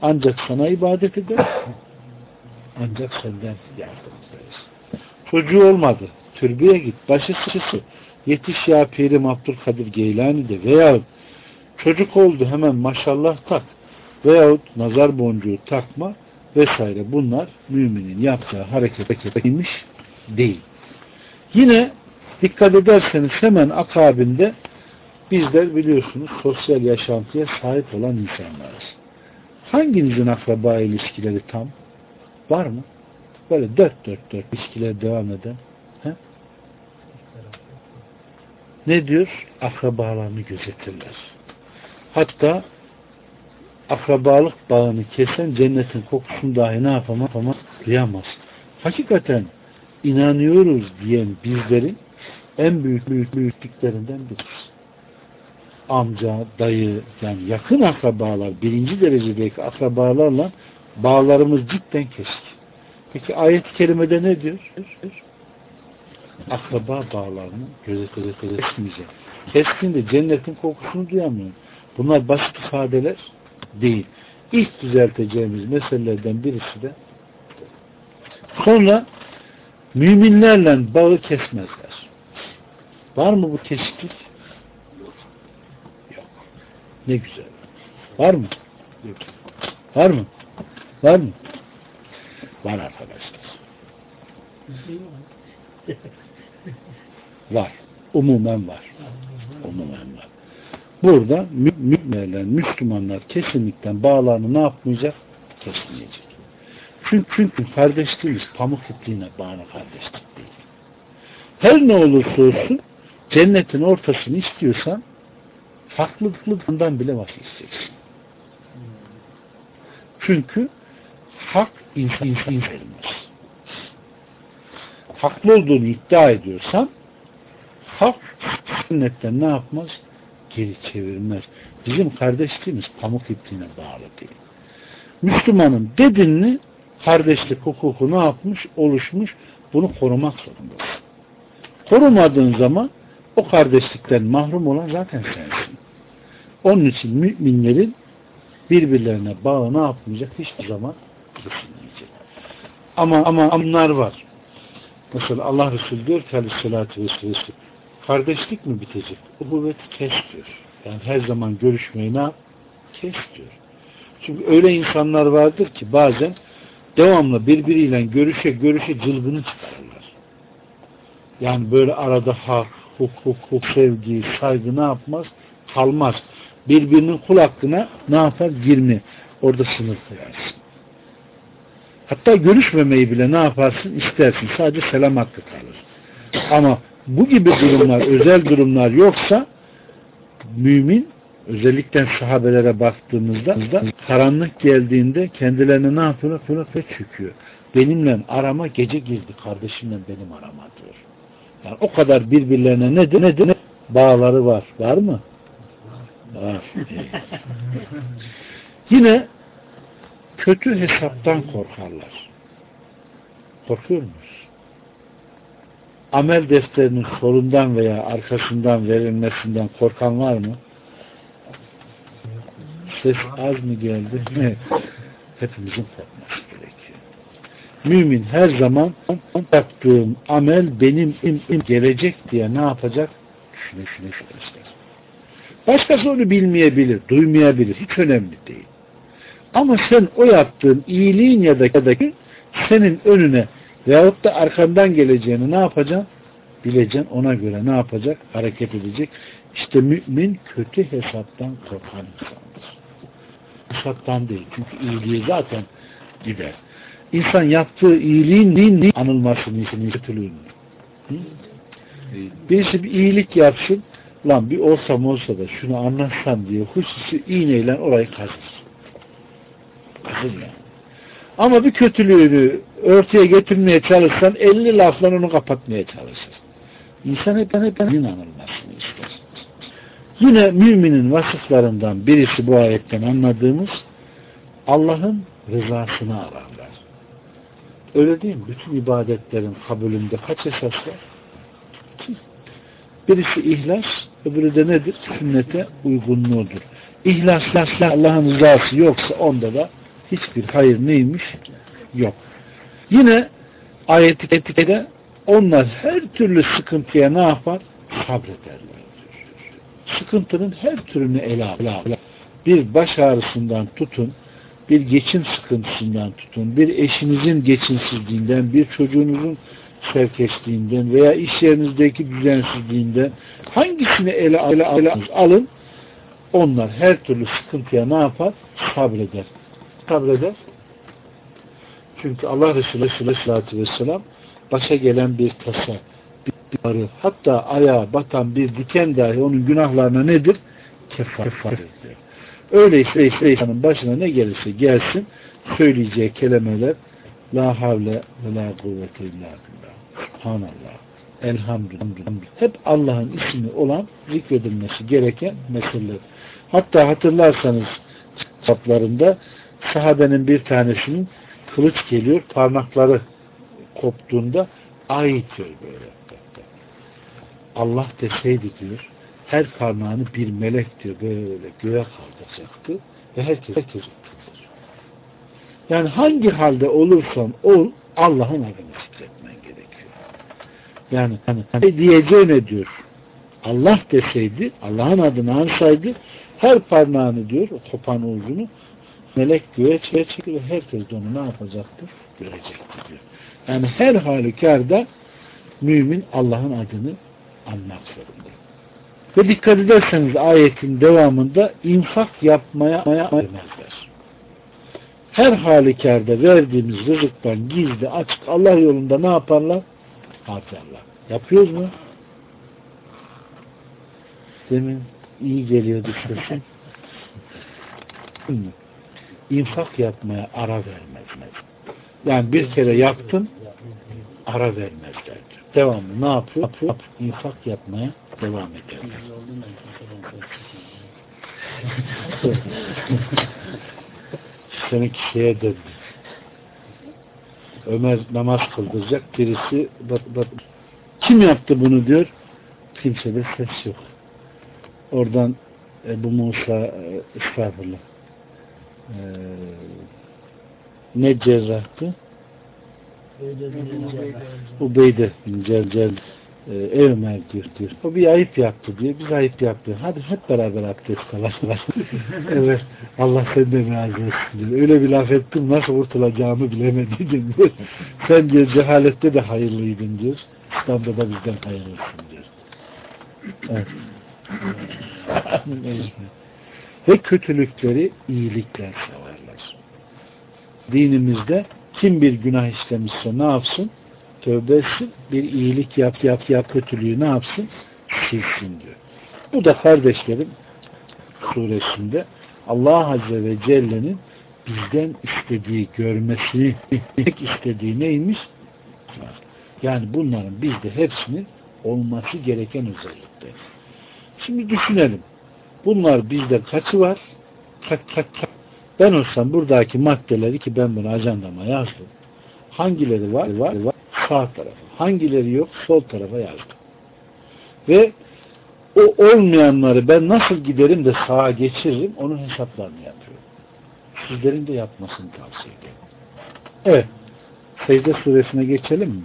ancak sana ibadet eder ancak senden yardım ederiz. Çocuğu olmadı. Türbeye git. Başı sıçısı. Yetiş ya Pirim Abdülkadir Geylani de veyahut çocuk oldu hemen maşallah tak veyahut nazar boncuğu takma vesaire bunlar müminin yaptığı hareket hareketiymiş değil. Yine dikkat ederseniz hemen akabinde bizler biliyorsunuz sosyal yaşantıya sahip olan insanlarız. Hanginizin akraba ilişkileri tam? Var mı? Böyle dört dört dört ilişkiler devam eden. He? Ne diyor? Akrabalarını gözetirler. Hatta akrabalık bağını kesen cennetin kokusunu dahi ne yapamaz? yapamaz duyamaz. Hakikaten inanıyoruz diyen bizlerin en büyük büyük büyüklüklerinden biridir. Amca, dayı, yani yakın akrabalar, birinci derecedeki akrabalarla bağlarımız cidden kesik. Peki ayet-i kerimede ne diyor? Akraba bağlarını gözete gözete kesmeyecek. Keskin cennetin kokusunu duyamıyor. Bunlar basit ifadeler değil. İlk düzelteceğimiz meselelerden birisi de sonra müminlerle bağı kesmezler. Var mı bu kesiklik? Ne güzel. Var mı? Yok. Var mı? Var mı? Var arkadaşlar. var. Umumen var. Umumen var. Burada müminler, Müslümanlar kesinlikle bağlarını ne yapmayacak? Kesmeyecek. Çünkü, çünkü kardeşliğimiz pamuk ipliğine bağlı kardeşlik değil. Her ne olursa olsun cennetin ortasını istiyorsan farklılıklarından bile vazgeçeceksin. Çünkü hak insan insan verilmez. haklı olduğunu iddia ediyorsan hak sünnetten ne yapmaz? Geri çevirmez. Bizim kardeşliğimiz pamuk ipliğine bağlı değil. Müslümanın dedinli kardeşlik hukuku ne yapmış? Oluşmuş. Bunu korumak zorundasın. Korumadığın zaman o kardeşlikten mahrum olan zaten sensin. Onun için müminlerin birbirlerine bağı ne yapmayacak? Hiçbir zaman kesilmeyecek. Ama ama bunlar var. Mesela Allah Resulü diyor ki aleyhissalatü vesselam kardeşlik mi bitecek? Uhuvveti kes diyor. Yani her zaman görüşmeyi ne yap? Kes diyor. Çünkü öyle insanlar vardır ki bazen devamlı birbiriyle görüşe görüşe cılgını çıkarırlar. Yani böyle arada hak, hukuk, hukuk, sevgi, saygı ne yapmaz? Kalmaz. Birbirinin kul hakkına ne yapar? Girme. Orada sınır koyarsın. Hatta görüşmemeyi bile ne yaparsın? istersin. Sadece selam hakkı kalır. Ama bu gibi durumlar, özel durumlar yoksa mümin özellikle sahabelere baktığımızda karanlık geldiğinde kendilerine ne yapıyor? Fırafet çöküyor. Benimle arama gece girdi. Kardeşimle benim arama diyor. Yani o kadar birbirlerine nedir? Nedir? Bağları var. Var mı? Var. Yine kötü hesaptan korkarlar. Korkuyor muyuz? Amel defterinin solundan veya arkasından verilmesinden korkan var mı? Ses az mı geldi? Hepimizin korkması. Mümin her zaman yaptığım amel benim im, im gelecek diye ne yapacak? Düşüne düşüne. Başkası onu bilmeyebilir, duymayabilir. Hiç önemli değil. Ama sen o yaptığın iyiliğin ya da, ya da senin önüne veyahut da arkandan geleceğini ne yapacaksın? Bileceksin. Ona göre ne yapacak? Hareket edecek. İşte mümin kötü hesaptan korkan insandır. Hesaptan değil. Çünkü iyiliği zaten gider. İnsan yaptığı iyiliğin anılmasını için kötülüğünü. Birisi bir iyilik yapsın. Lan bir olsam olsa da şunu anlatsam diye hususi iğneyle orayı kazır. Kazır yani. Ama bir kötülüğünü örtüye getirmeye çalışsan 50 lafla onu kapatmaya çalışır. İnsan hep hep din anılmasını ister. Yine müminin vasıflarından birisi bu ayetten anladığımız Allah'ın rızasını ararlar. Öyle değil mi? Bütün ibadetlerin kabulünde kaç esas var? Birisi ihlas, öbürü de nedir? Sünnete uygunluğudur. İhlasla Allah'ın rızası yoksa onda da hiçbir hayır neymiş? Yok. Yine ayet-i etikede onlar her türlü sıkıntıya ne yapar? Sabrederler. Sıkıntının her türünü ele alır. Bir baş ağrısından tutun, bir geçim sıkıntısından tutun, bir eşinizin geçimsizliğinden, bir çocuğunuzun serkeşliğinden veya iş yerinizdeki düzensizliğinden hangisini ele, ele, ele alın onlar her türlü sıkıntıya ne yapar? Sabreder. Sabreder. Çünkü Allah Resulü Aleyhisselatü Vesselam başa gelen bir tasa, bir arı, hatta ayağa batan bir diken dahi onun günahlarına nedir? Kefaret ediyor. Öyleyse insanın başına ne gelirse gelsin söyleyeceği kelimeler La havle ve la kuvvete illa billah. Subhanallah. Elhamdülillah. Hep Allah'ın ismi olan zikredilmesi gereken meseleler. Hatta hatırlarsanız kitaplarında sahabenin bir tanesinin kılıç geliyor, parmakları koptuğunda ait diyor böyle. Allah deseydi diyor, her parmağını bir melek diyor böyle göğe kaldıracaktı ve herkes, herkes yani hangi halde olursan ol Allah'ın adını zikretmen gerekiyor. Yani hani, hani diyeceğine diyor Allah deseydi, Allah'ın adını ansaydı her parmağını diyor, o kopan ucunu melek göğe çekir ve herkes de onu ne yapacaktır? Görecektir diyor. Yani her halükarda mümin Allah'ın adını anmak zorunda. Ve dikkat ederseniz ayetin devamında infak yapmaya demezler. Her halükarda verdiğimiz rızıktan gizli açık Allah yolunda ne yaparlar? Harcarlar. Yapıyoruz mu? Demin iyi geliyordu sesin. infak yapmaya ara vermez. Yani bir kere yaptın ara vermezler. Devamlı ne yapıyor? İnfak yapmaya devam ederler. Seninki şeye döndü. Ömer namaz kıldıracak. Birisi bak, bak, kim yaptı bunu diyor. Kimsede ses yok. Oradan Ebu Musa e, estağfurullah e, ne cerrahtı? Ubeyde bin Celcel e, ey Ömer diyor, diyor. O bir ayıp yaptı diyor. Biz ayıp yaptık. Hadi hep beraber abdest alalım. evet. Allah senden razı olsun diyor. Öyle bir laf ettim nasıl kurtulacağımı bilemedin diyor. Sen diyor cehalette de hayırlıydın diyor. İslam'da da bizden hayırlısın diyor. Evet. Ve kötülükleri iyilikler severler. Dinimizde kim bir günah işlemişse ne yapsın? Tövbe etsin. Bir iyilik yap yap yap kötülüğü ne yapsın? Silsin diyor. Bu da kardeşlerim suresinde Allah Azze ve Celle'nin bizden istediği, görmesini istediği neymiş? Yani bunların bizde hepsinin olması gereken özellikler. Şimdi düşünelim. Bunlar bizde kaçı var? Kaç, kaç, kaç. Ben olsam buradaki maddeleri ki ben bunu ajandama yazdım. Hangileri var? Var, var. Sağ tarafa. Hangileri yok? Sol tarafa yazdım. Ve o olmayanları ben nasıl giderim de sağa geçiririm onun hesaplarını yapıyorum. Sizlerin de yapmasını tavsiye ederim. Evet. Secde suresine geçelim mi?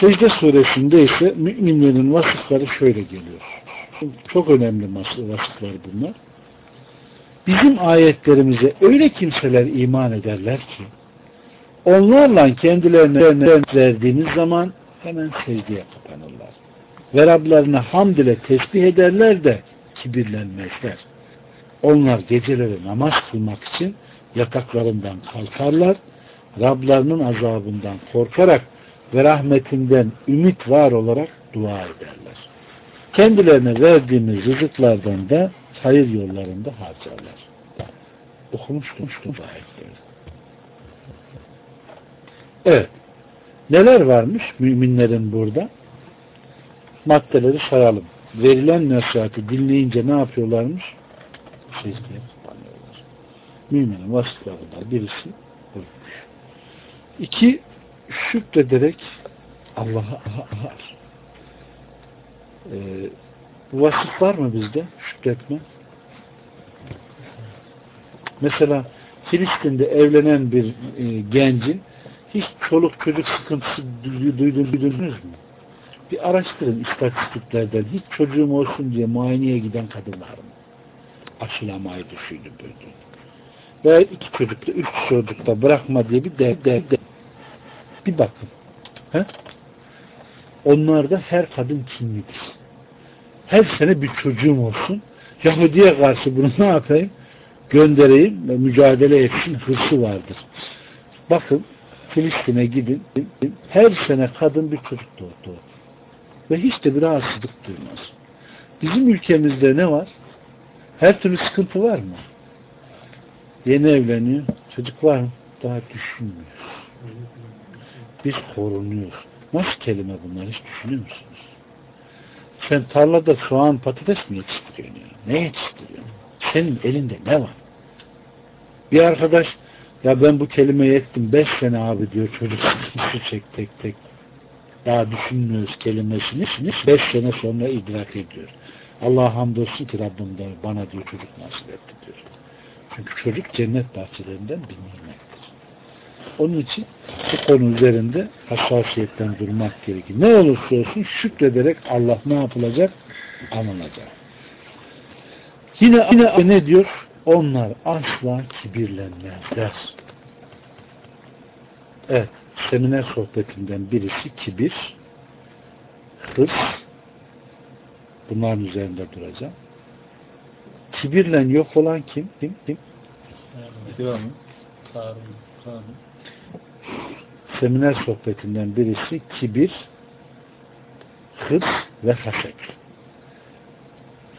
Secde suresinde ise müminlerin vasıfları şöyle geliyor. Çok önemli vasıflar bunlar. Bizim ayetlerimize öyle kimseler iman ederler ki onlarla kendilerine verdiğiniz zaman hemen secdeye kapanırlar. Ve Rablarına hamd ile tesbih ederler de kibirlenmezler. Onlar geceleri namaz kılmak için yataklarından kalkarlar. Rablarının azabından korkarak ve rahmetinden ümit var olarak dua ederler. Kendilerine verdiğimiz rızıklardan da hayır yollarında harcarlar. Okumuştum şu ayetleri. Evet. Neler varmış müminlerin burada? Maddeleri sayalım. Verilen nasihatı dinleyince ne yapıyorlarmış? Secdeye kapanıyorlar. Müminin vasıflarından birisi buymuş. İki, şükrederek Allah'a ağır. Ee, bu vasıf var mı bizde? Şükretme. Mesela Filistin'de evlenen bir e, gencin hiç çoluk çocuk sıkıntısı duydunuz, duydunuz mu? Bir araştırın istatistiklerden. Hiç çocuğum olsun diye muayeneye giden kadınlar mı? Aşılamayı düşündü böyle. Veya iki çocukta, üç çocukta bırakma diye bir de, de, de. Bir bakın. He? Onlarda her kadın kinlidir. Her sene bir çocuğum olsun. Yahudi'ye karşı bunu ne yapayım? Göndereyim ve mücadele etsin hırsı vardır. Bakın Filistin'e gidin. Her sene kadın bir çocuk doğdu. Ve hiç de bir rahatsızlık duymaz. Bizim ülkemizde ne var? Her türlü sıkıntı var mı? Yeni evleniyor. Çocuk var mı? Daha düşünmüyor. Biz korunuyoruz. Nasıl kelime bunlar hiç düşünüyor musunuz? Sen tarlada soğan patates mi yetiştiriyorsun ya? Ne yetiştiriyorsun? Senin elinde ne var? Bir arkadaş ya ben bu kelimeyi ettim beş sene abi diyor çocuk sıkıntısı çek tek tek. Daha düşünmüyoruz kelimesini. Beş sene sonra idrak ediyor. Allah hamdolsun ki Rabbim de bana diyor çocuk nasip etti diyor. Çünkü çocuk cennet bahçelerinden bir nimettir. Onun için bu konu üzerinde hassasiyetten durmak gerekir. Ne olursa olsun şükrederek Allah ne yapılacak? Anılacak. Yine, yine ne diyor? Onlar asla kibirlenmezler. Evet. Seminer sohbetinden birisi kibir, hırs, bunların üzerinde duracağım. Kibirle yok olan kim? Kim? Kim? Seminer sohbetinden birisi kibir, hırs ve haset.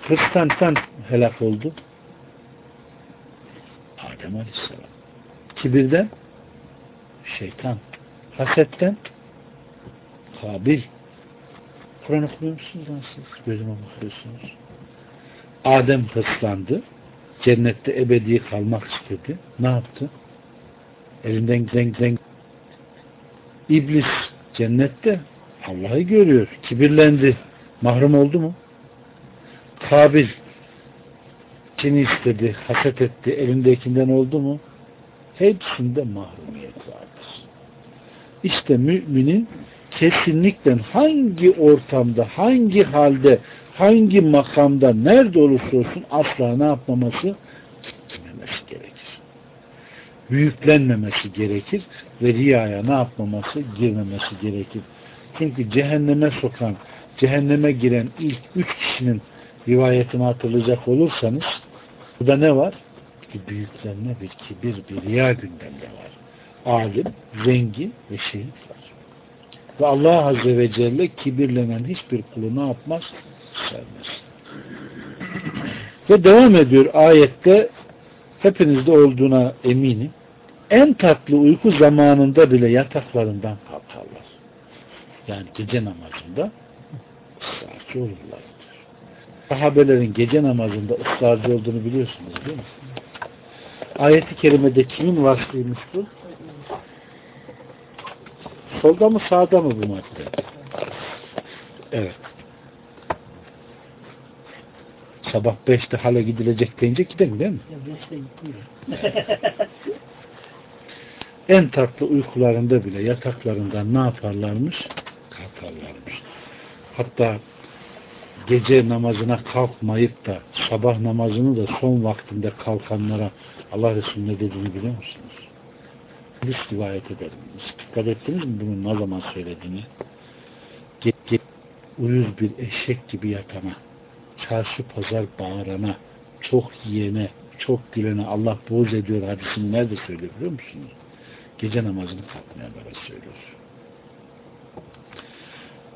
Hırstan helak oldu. Adem Aleyhisselam. Kibirden şeytan. Hasetten Kabil. Kur'an okumuyor musunuz lan siz? Gözüme bakıyorsunuz. Adem hırslandı. Cennette ebedi kalmak istedi. Ne yaptı? Elinden denk denk. İblis cennette Allah'ı görüyor. Kibirlendi. Mahrum oldu mu? Kabil kini istedi, haset etti, elindekinden oldu mu? Hepsinde vardır. İşte müminin kesinlikle hangi ortamda, hangi halde, hangi makamda, nerede olursa olsun asla ne yapmaması? Gitmemesi gerekir. Büyüklenmemesi gerekir ve riyaya ne yapmaması? Girmemesi gerekir. Çünkü cehenneme sokan, cehenneme giren ilk üç kişinin rivayetini hatırlayacak olursanız burada ne var? Bir büyüklenme, bir kibir, bir riya gündemde var. Alim, zengin ve şehit var. Ve Allah Azze ve Celle kibirlenen hiçbir kulu ne yapmaz? Sevmez. Ve devam ediyor ayette hepinizde olduğuna eminim. En tatlı uyku zamanında bile yataklarından kalkarlar. Yani gece namazında ısrarcı olurlar. Sahabelerin gece namazında ısrarcı olduğunu biliyorsunuz değil mi? Ayeti kerimede kimin vasfıymış bu? Solda mı sağda mı bu madde? Evet. Sabah beşte hale gidilecek deyince gidelim değil mi? en tatlı uykularında bile yataklarından ne yaparlarmış? Kalkarlarmış. Hatta gece namazına kalkmayıp da sabah namazını da son vaktinde kalkanlara Allah Resulü ne dediğini biliyor musunuz? Biz rivayet edelim. Dikkat ettiniz mi bunun ne zaman söylediğini? Git git uyuz bir eşek gibi yatana, çarşı pazar bağırana, çok yiyene, çok gülene Allah boğuz ediyor hadisini nerede söylüyor biliyor musunuz? Gece namazını kalkmayanlara söylüyor.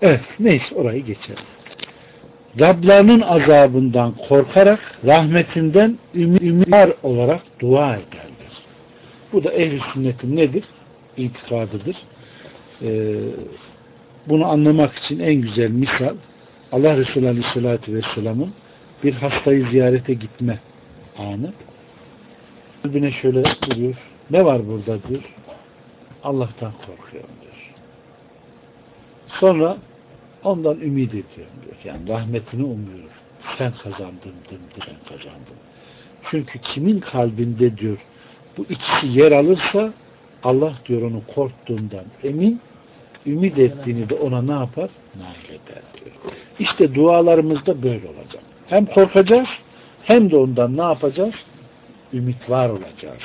Evet, neyse orayı geçelim. Rablarının azabından korkarak rahmetinden ümidar olarak dua ederler. Bu da ehl sünnetin nedir? İtikadıdır. Ee, bunu anlamak için en güzel misal Allah Resulü Aleyhisselatü Vesselam'ın bir hastayı ziyarete gitme anı. Kalbine şöyle duruyor. Ne var burada diyor. Allah'tan korkuyorum diyor. Sonra ondan ümit ediyorum diyor. Yani rahmetini umuyorum. Sen kazandın, sen kazandın. Çünkü kimin kalbinde diyor bu ikisi yer alırsa Allah diyor onu korktuğundan emin ümit ettiğini de ona ne yapar? Nail eder diyor. İşte dualarımızda böyle olacak. Hem korkacağız hem de ondan ne yapacağız? Ümit var olacağız.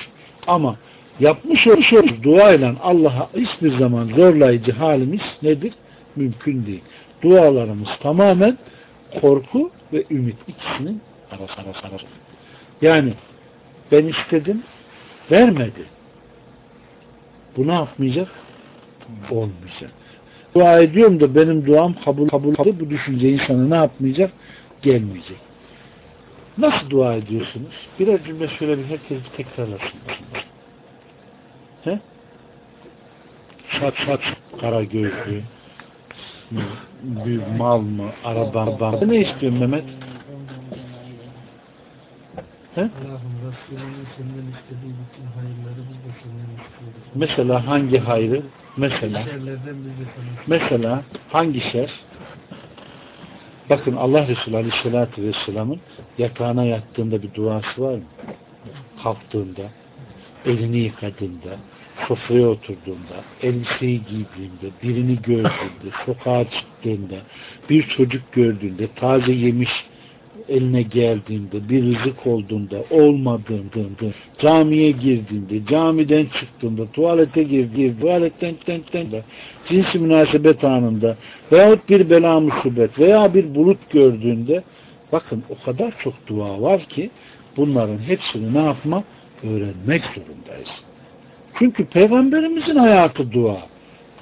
Ama yapmış olduğumuz duayla Allah'a hiçbir zaman zorlayıcı halimiz nedir? Mümkün değil. Dualarımız tamamen korku ve ümit ikisinin arası arası arası. Yani ben istedim vermedi. Bu ne yapmayacak? Olmayacak. Dua ediyorum da benim duam kabul kabul kabul bu düşünce insana ne yapmayacak? Gelmeyecek. Nasıl dua ediyorsunuz? Birer cümle şöyle bir herkes bir tekrarlasın. He? Sat sat kara gözlü büyük mal mı, araba mı? Ne istiyorsun Mehmet? He? Mesela hangi hayrı? Mesela mesela hangi şer? Bakın Allah Resulü Aleyhisselatü Vesselam'ın yatağına yattığında bir duası var mı? Kalktığında, elini yıkadığında, sofraya oturduğunda, elbiseyi giydiğinde, birini gördüğünde, sokağa çıktığında, bir çocuk gördüğünde, taze yemiş eline geldiğinde, bir rızık olduğunda, olmadığında, camiye girdiğinde, camiden çıktığında, tuvalete girdiğinde, tuvaletten tentende, cinsi münasebet anında veyahut bir bela musibet veya bir bulut gördüğünde bakın o kadar çok dua var ki bunların hepsini ne yapma? Öğrenmek zorundayız. Çünkü peygamberimizin hayatı dua.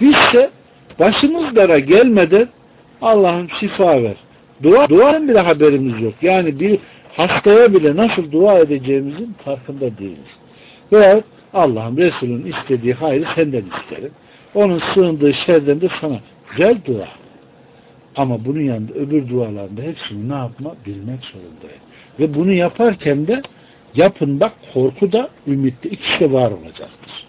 Bizse başımız dara gelmeden Allah'ım şifa ver. Dua, duanın bile haberimiz yok. Yani bir hastaya bile nasıl dua edeceğimizin farkında değiliz. Veya Allah'ım Resul'ün istediği hayrı senden isterim. Onun sığındığı şerden de sana. Güzel dua. Ama bunun yanında öbür dualarında hepsini ne yapma? Bilmek zorundayım. Ve bunu yaparken de yapın bak korku da ümit de ikisi de var olacaktır.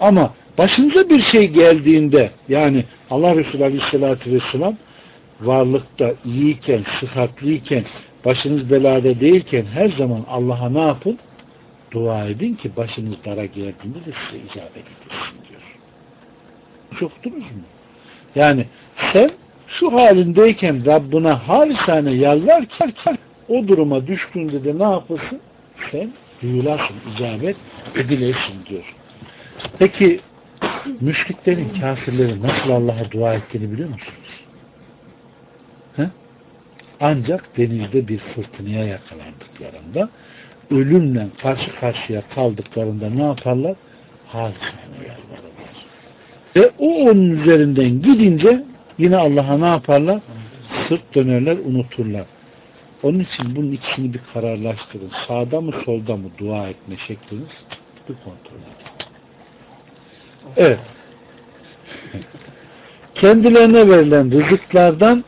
Ama başınıza bir şey geldiğinde yani Allah Resulü Aleyhisselatü Vesselam varlıkta iyiyken, sıhhatliyken, başınız belada değilken her zaman Allah'a ne yapın? Dua edin ki başınız dara geldiğinde de size icabet edilsin diyor. Çoktunuz mu? Yani sen şu halindeyken Rabbine halisane yalvarken o duruma düştüğünde de ne yapasın? Sen duyulasın, icabet edilesin diyor. Peki müşriklerin, kafirlerin nasıl Allah'a dua ettiğini biliyor musunuz? Ancak denizde bir fırtınaya yakalandıklarında ölümle karşı karşıya kaldıklarında ne yaparlar? Halisane yalvarırlar. Ve o onun üzerinden gidince yine Allah'a ne yaparlar? Sırt dönerler, unuturlar. Onun için bunun ikisini bir kararlaştırın. Sağda mı solda mı dua etme şekliniz bir kontrol edin. Evet. Kendilerine verilen rızıklardan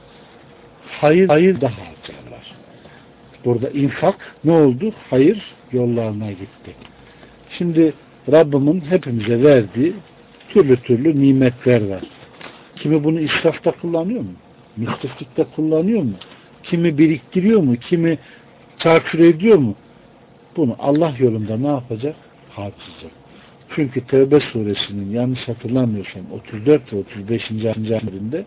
hayır, hayır da harcarlar. Burada infak ne oldu? Hayır yollarına gitti. Şimdi Rabbimin hepimize verdiği türlü türlü nimetler var. Kimi bunu israfta kullanıyor mu? Müstiflikte kullanıyor mu? Kimi biriktiriyor mu? Kimi çarçur ediyor mu? Bunu Allah yolunda ne yapacak? Harcayacak. Çünkü Tevbe suresinin yanlış hatırlamıyorsam 34 ve 35. ayetinde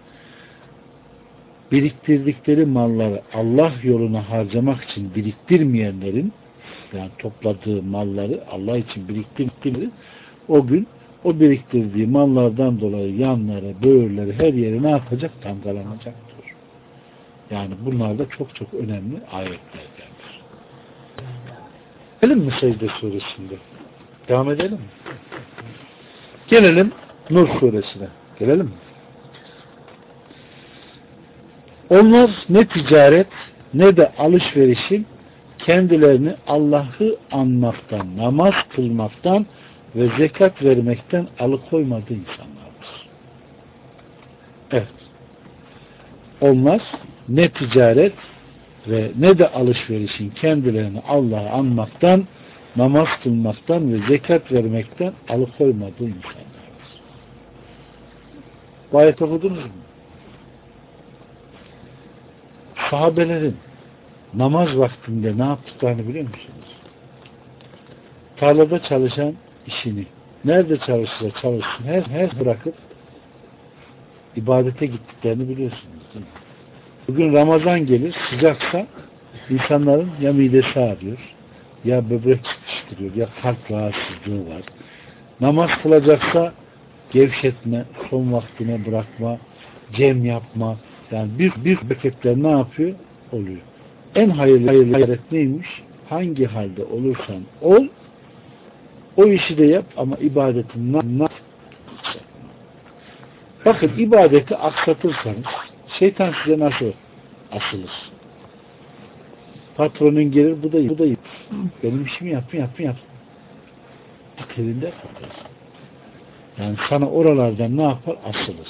biriktirdikleri malları Allah yoluna harcamak için biriktirmeyenlerin yani topladığı malları Allah için biriktirdiği o gün o biriktirdiği mallardan dolayı yanları, böğürleri her yeri ne yapacak? Damgalanacak. Yani bunlar da çok çok önemli ayetlerdendir. Gelelim mi secde suresinde? Devam edelim mi? Gelelim Nur suresine. Gelelim mi? Onlar ne ticaret ne de alışverişin kendilerini Allah'ı anmaktan, namaz kılmaktan ve zekat vermekten alıkoymadığı insanlardır. Evet. Onlar ne ticaret ve ne de alışverişin kendilerini Allah'ı anmaktan, namaz kılmaktan ve zekat vermekten alıkoymadığı insanlardır. Bu ayet okudunuz mu? Sahabelerin namaz vaktinde ne yaptıklarını biliyor musunuz? Tarlada çalışan işini, nerede çalışırsa çalışsın, her, her bırakıp ibadete gittiklerini biliyorsunuz değil mi? Bugün Ramazan gelir, sıcaksa insanların ya midesi ağrıyor, ya böbrek sıkıştırıyor, ya kalp rahatsızlığı var. Namaz kılacaksa gevşetme, son vaktine bırakma, cem yapma, yani bir, bir beketler ne yapıyor? Oluyor. En hayırlı, hayırlı hayret neymiş? Hangi halde olursan ol, o işi de yap ama ibadetini ne Bakın ibadeti aksatırsanız şeytan size nasıl asılır? Patronun gelir bu da bu da benim işimi yapın yapın yapın. Telinde kalıyorsun. Yani sana oralardan ne yapar? Asılır.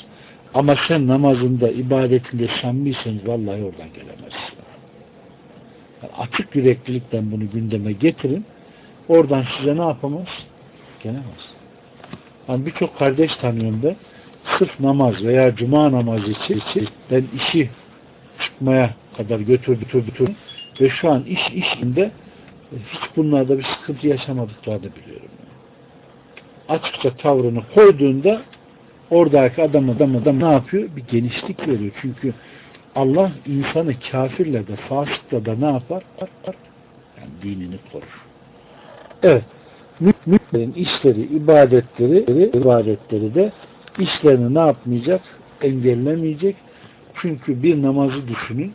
Ama sen namazında, ibadetinde samimiyseniz vallahi oradan gelemezsin. Yani açık yüreklilikten bunu gündeme getirin. Oradan size ne yapamaz? Gelemez. Yani birçok kardeş tanıyorum ben. Sırf namaz veya cuma namazı için, ben işi çıkmaya kadar götürdü götürdüm ve şu an iş işinde hiç bunlarda bir sıkıntı yaşamadıklarını biliyorum. Açıkça tavrını koyduğunda oradaki adam adam adam ne yapıyor? Bir genişlik veriyor. Çünkü Allah insanı kafirle de fasıkla da ne yapar? Yani dinini korur. Evet. Müminlerin işleri, ibadetleri, ibadetleri de işlerini ne yapmayacak? Engellemeyecek. Çünkü bir namazı düşünün.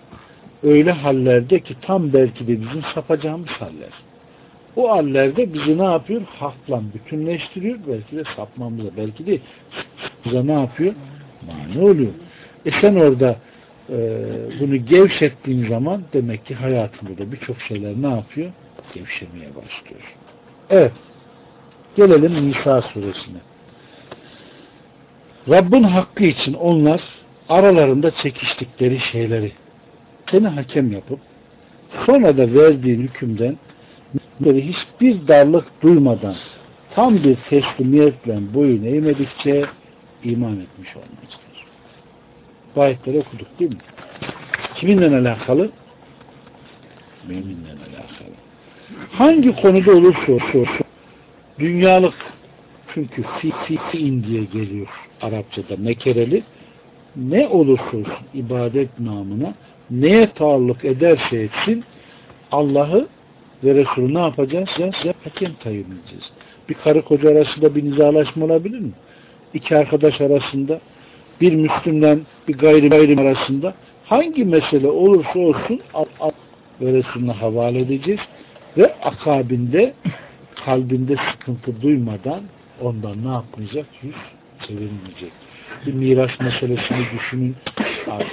Öyle hallerde ki tam belki de bizim sapacağımız haller. O hallerde bizi ne yapıyor? Hakla bütünleştiriyor. Belki de sapmamıza, belki de bize ne yapıyor? Mani oluyor. E sen orada e, bunu gevşettiğin zaman demek ki hayatında da birçok şeyler ne yapıyor? Gevşemeye başlıyor. Evet. Gelelim Nisa suresine. Rabbin hakkı için onlar aralarında çekiştikleri şeyleri seni hakem yapıp sonra da verdiğin hükümden hiçbir darlık duymadan tam bir teslimiyetle boyun eğmedikçe iman etmiş olmazlar. Bu ayetleri okuduk değil mi? Kiminle alakalı? Müminle alakalı. Hangi konuda olursa olsun dünyalık çünkü fi, fi, fi'in diye geliyor Arapçada mekereli ne olursa olsun ibadet namına neye taalluk ederse etsin Allah'ı ve Resulü ne yapacağız? Ya, hakem tayin edeceğiz. Bir karı koca arasında bir nizalaşma olabilir mi? İki arkadaş arasında bir Müslümden bir gayri gayri arasında hangi mesele olursa olsun Allah ve Resulüne havale edeceğiz ve akabinde kalbinde sıkıntı duymadan ondan ne yapmayacak? Yüz çevirmeyecek. Bir miras meselesini düşünün.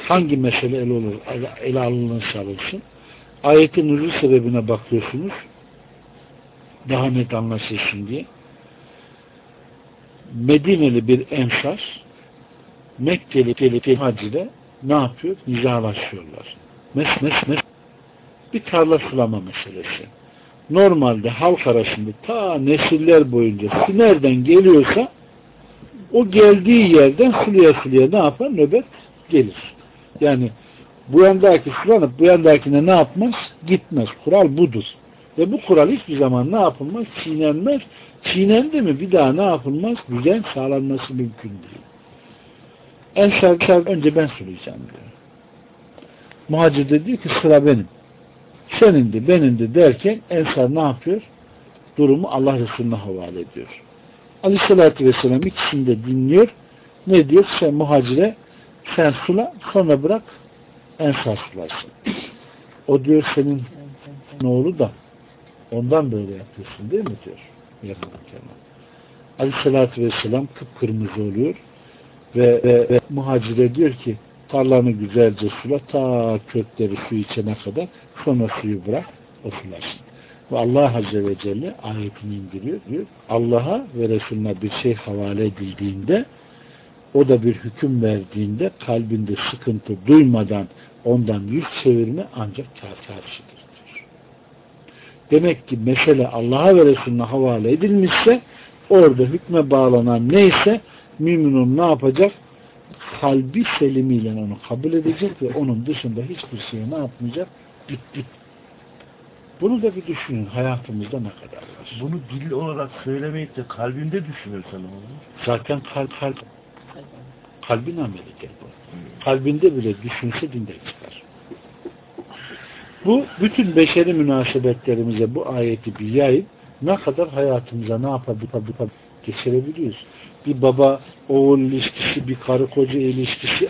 Hangi mesele ele, olur, ele alınırsa alınsın. Ayetin nüzul sebebine bakıyorsunuz. Daha net anlaşılsın diye. Medineli bir ensar Mekkeli bir hac ile ne yapıyor? Nizalaşıyorlar. Mes, mes, mes, bir tarla sulama meselesi. Normalde halk arasında ta nesiller boyunca su nereden geliyorsa o geldiği yerden suluya suluya ne yapar? Nöbet gelir. Yani bu yandaki sulanıp bu yandakine ne yapmaz? Gitmez. Kural budur. Ve bu kural hiçbir zaman ne yapılmaz? Çiğnenmez. Çiğnendi mi bir daha ne yapılmaz? Düzen sağlanması mümkün değil. Ensar önce ben söyleyeceğim diyor. Muhacir de diyor ki sıra benim. Senindi, benindi derken Ensar ne yapıyor? Durumu Allah Resulüne havale ediyor. Aleyhissalatü Vesselam ikisini de dinliyor. Ne diyor? Sen muhacire sen sula sonra bırak Ensar sularsın. O diyor senin oğlu da ondan böyle yapıyorsun değil mi diyor. Yakınken. Aleyhissalatü Vesselam kıpkırmızı oluyor ve, ve, ve muhacire diyor ki tarlanı güzelce sula ta kökleri su içene kadar sonra suyu bırak o. Ve Allah Azze ve Celle ayetini indiriyor. diyor. Allah'a ve Resulüne bir şey havale edildiğinde o da bir hüküm verdiğinde kalbinde sıkıntı duymadan ondan yüz çevirme ancak kafirçidir. Demek ki mesele Allah'a ve Resulüne havale edilmişse orada hükme bağlanan neyse mümin ne yapacak? Kalbi selimiyle onu kabul edecek ve onun dışında hiçbir şeye ne yapmayacak? Git git. Bunu da bir düşünün hayatımızda ne kadar var. Bunu dil olarak söylemeyip de kalbinde düşünürsen olur. Zaten kalp, kalp kalbin amelidir bu. Kalbinde bile düşünse dinde çıkar. Bu bütün beşeri münasebetlerimize bu ayeti bir yayıp ne kadar hayatımıza ne yapabilir geçirebiliyoruz. Bir baba oğul ilişkisi, bir karı koca ilişkisi,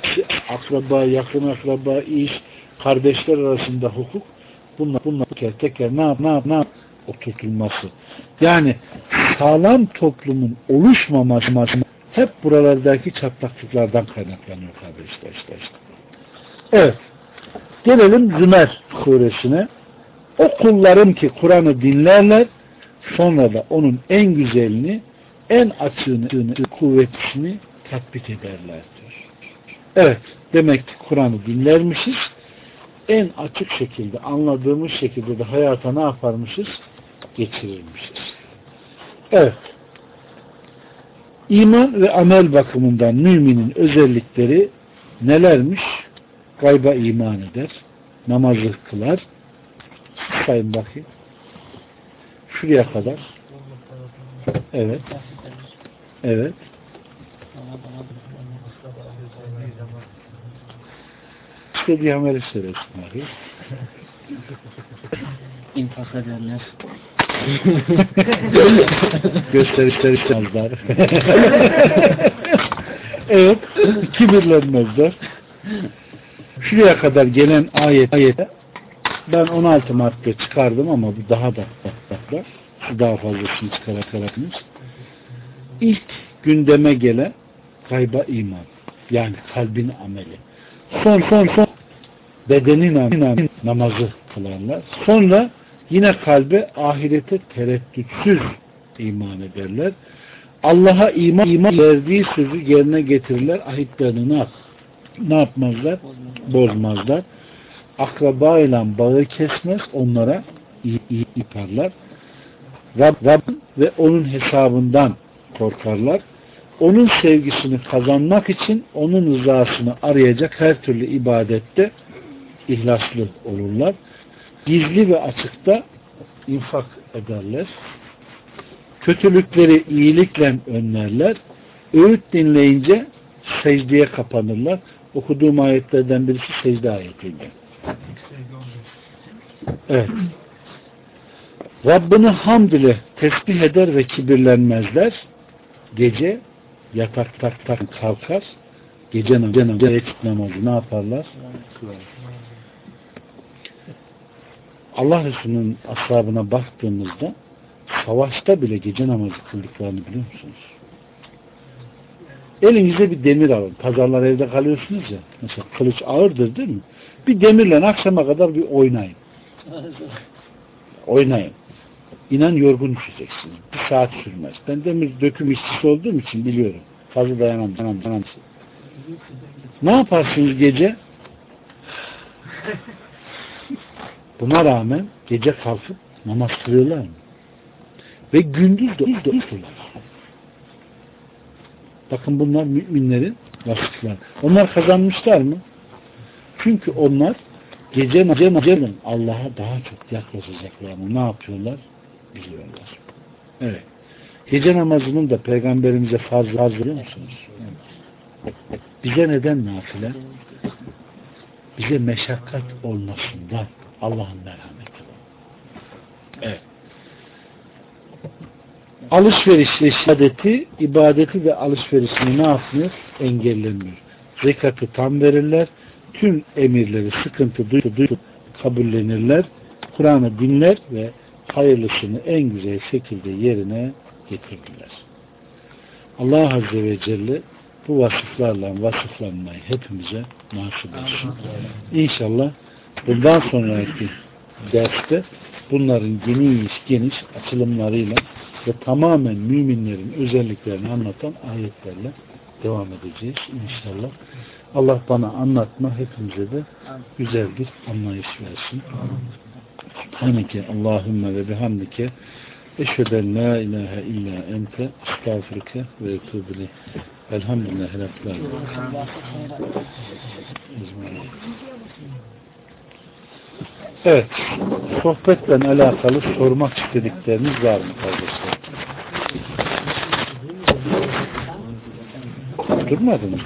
akraba, yakın akraba, iş, kardeşler arasında hukuk bunlar, bunlar teker teker ne yap, ne yap, ne yap oturtulması. Yani sağlam toplumun oluşmaması hep buralardaki çatlaklıklardan kaynaklanıyor kardeşler işte işte. Evet. Gelelim Zümer suresine. O kullarım ki Kur'an'ı dinlerler sonra da onun en güzelini en açığını, kuvvetini tatbik ederler diyor. Evet. Demek ki Kur'an'ı dinlermişiz. En açık şekilde anladığımız şekilde de hayata ne yaparmışız? Geçirirmişiz. Evet. İman ve amel bakımından müminin özellikleri nelermiş? Gayba iman eder. Namazı kılar. Sayın bakayım. Şuraya kadar. Evet. Evet. İstediği ameli söylesin. İnfak Gösterişler istemezler. evet. Kibirlenmezler. Şuraya kadar gelen ayet, ayete ben 16 madde çıkardım ama bu daha da var. Daha fazlasını çıkararak İlk gündeme gelen kayba iman. Yani kalbin ameli. Son son son bedenin namazı kılarlar. Sonra Yine kalbe ahirete tereddütsüz iman ederler. Allah'a iman, iman verdiği sözü yerine getirirler. Ahitlerini ne, ne yapmazlar? Bozmazlar. Akraba ile bağı kesmez. Onlara yaparlar. Rab, Rab ve onun hesabından korkarlar. Onun sevgisini kazanmak için onun rızasını arayacak her türlü ibadette ihlaslı olurlar. Gizli ve açıkta infak ederler. Kötülükleri iyilikle önlerler. Öğüt dinleyince secdeye kapanırlar. Okuduğum ayetlerden birisi secde ayetiydi. Evet. Rabbini hamd ile tesbih eder ve kibirlenmezler. Gece yataktan kalkar. Gece namazı, teheccüd namazı ne yaparlar? Allah Resulü'nün ashabına baktığımızda savaşta bile gece namazı kıldıklarını biliyor musunuz? Elinize bir demir alın. Pazarlar evde kalıyorsunuz ya. Mesela kılıç ağırdır değil mi? Bir demirle akşama kadar bir oynayın. Oynayın. İnan yorgun düşeceksiniz. Bir saat sürmez. Ben demir döküm işçisi olduğum için biliyorum. Fazla dayanamam. dayanamam, dayanamam. Ne yaparsınız gece? Buna rağmen gece kalkıp namaz kılıyorlar mı? Ve gündüz de uyuyorlar. Bakın bunlar müminlerin vasıfları. Onlar kazanmışlar mı? Çünkü onlar gece gecenin Allah'a daha çok yaklaşacaklarını ne yapıyorlar? Biliyorlar. Evet. Gece namazının da peygamberimize farz farz biliyor musunuz? Bize neden nafile? Bize meşakkat olmasından Allah'ın merhameti. Evet. Alışverişle ibadeti, ibadeti ve alışverişini ne yapmıyor? Engellemiyor. Zekatı tam verirler. Tüm emirleri sıkıntı duyup, duyup kabullenirler. Kur'an'ı dinler ve hayırlısını en güzel şekilde yerine getirdiler. Allah Azze ve Celle bu vasıflarla vasıflanmayı hepimize nasip etsin. İnşallah bundan sonraki derste bunların geniş geniş açılımlarıyla ve tamamen müminlerin özelliklerini anlatan ayetlerle devam edeceğiz inşallah. Allah bana anlatma hepimize de güzel bir anlayış versin. Subhaneke Allahümme ve bihamdike eşheden la ilahe illa ente estağfurke ve etubile elhamdülillah alemin. Evet, sohbetle alakalı sormak istedikleriniz var mı kardeşler? Durmadınız mı?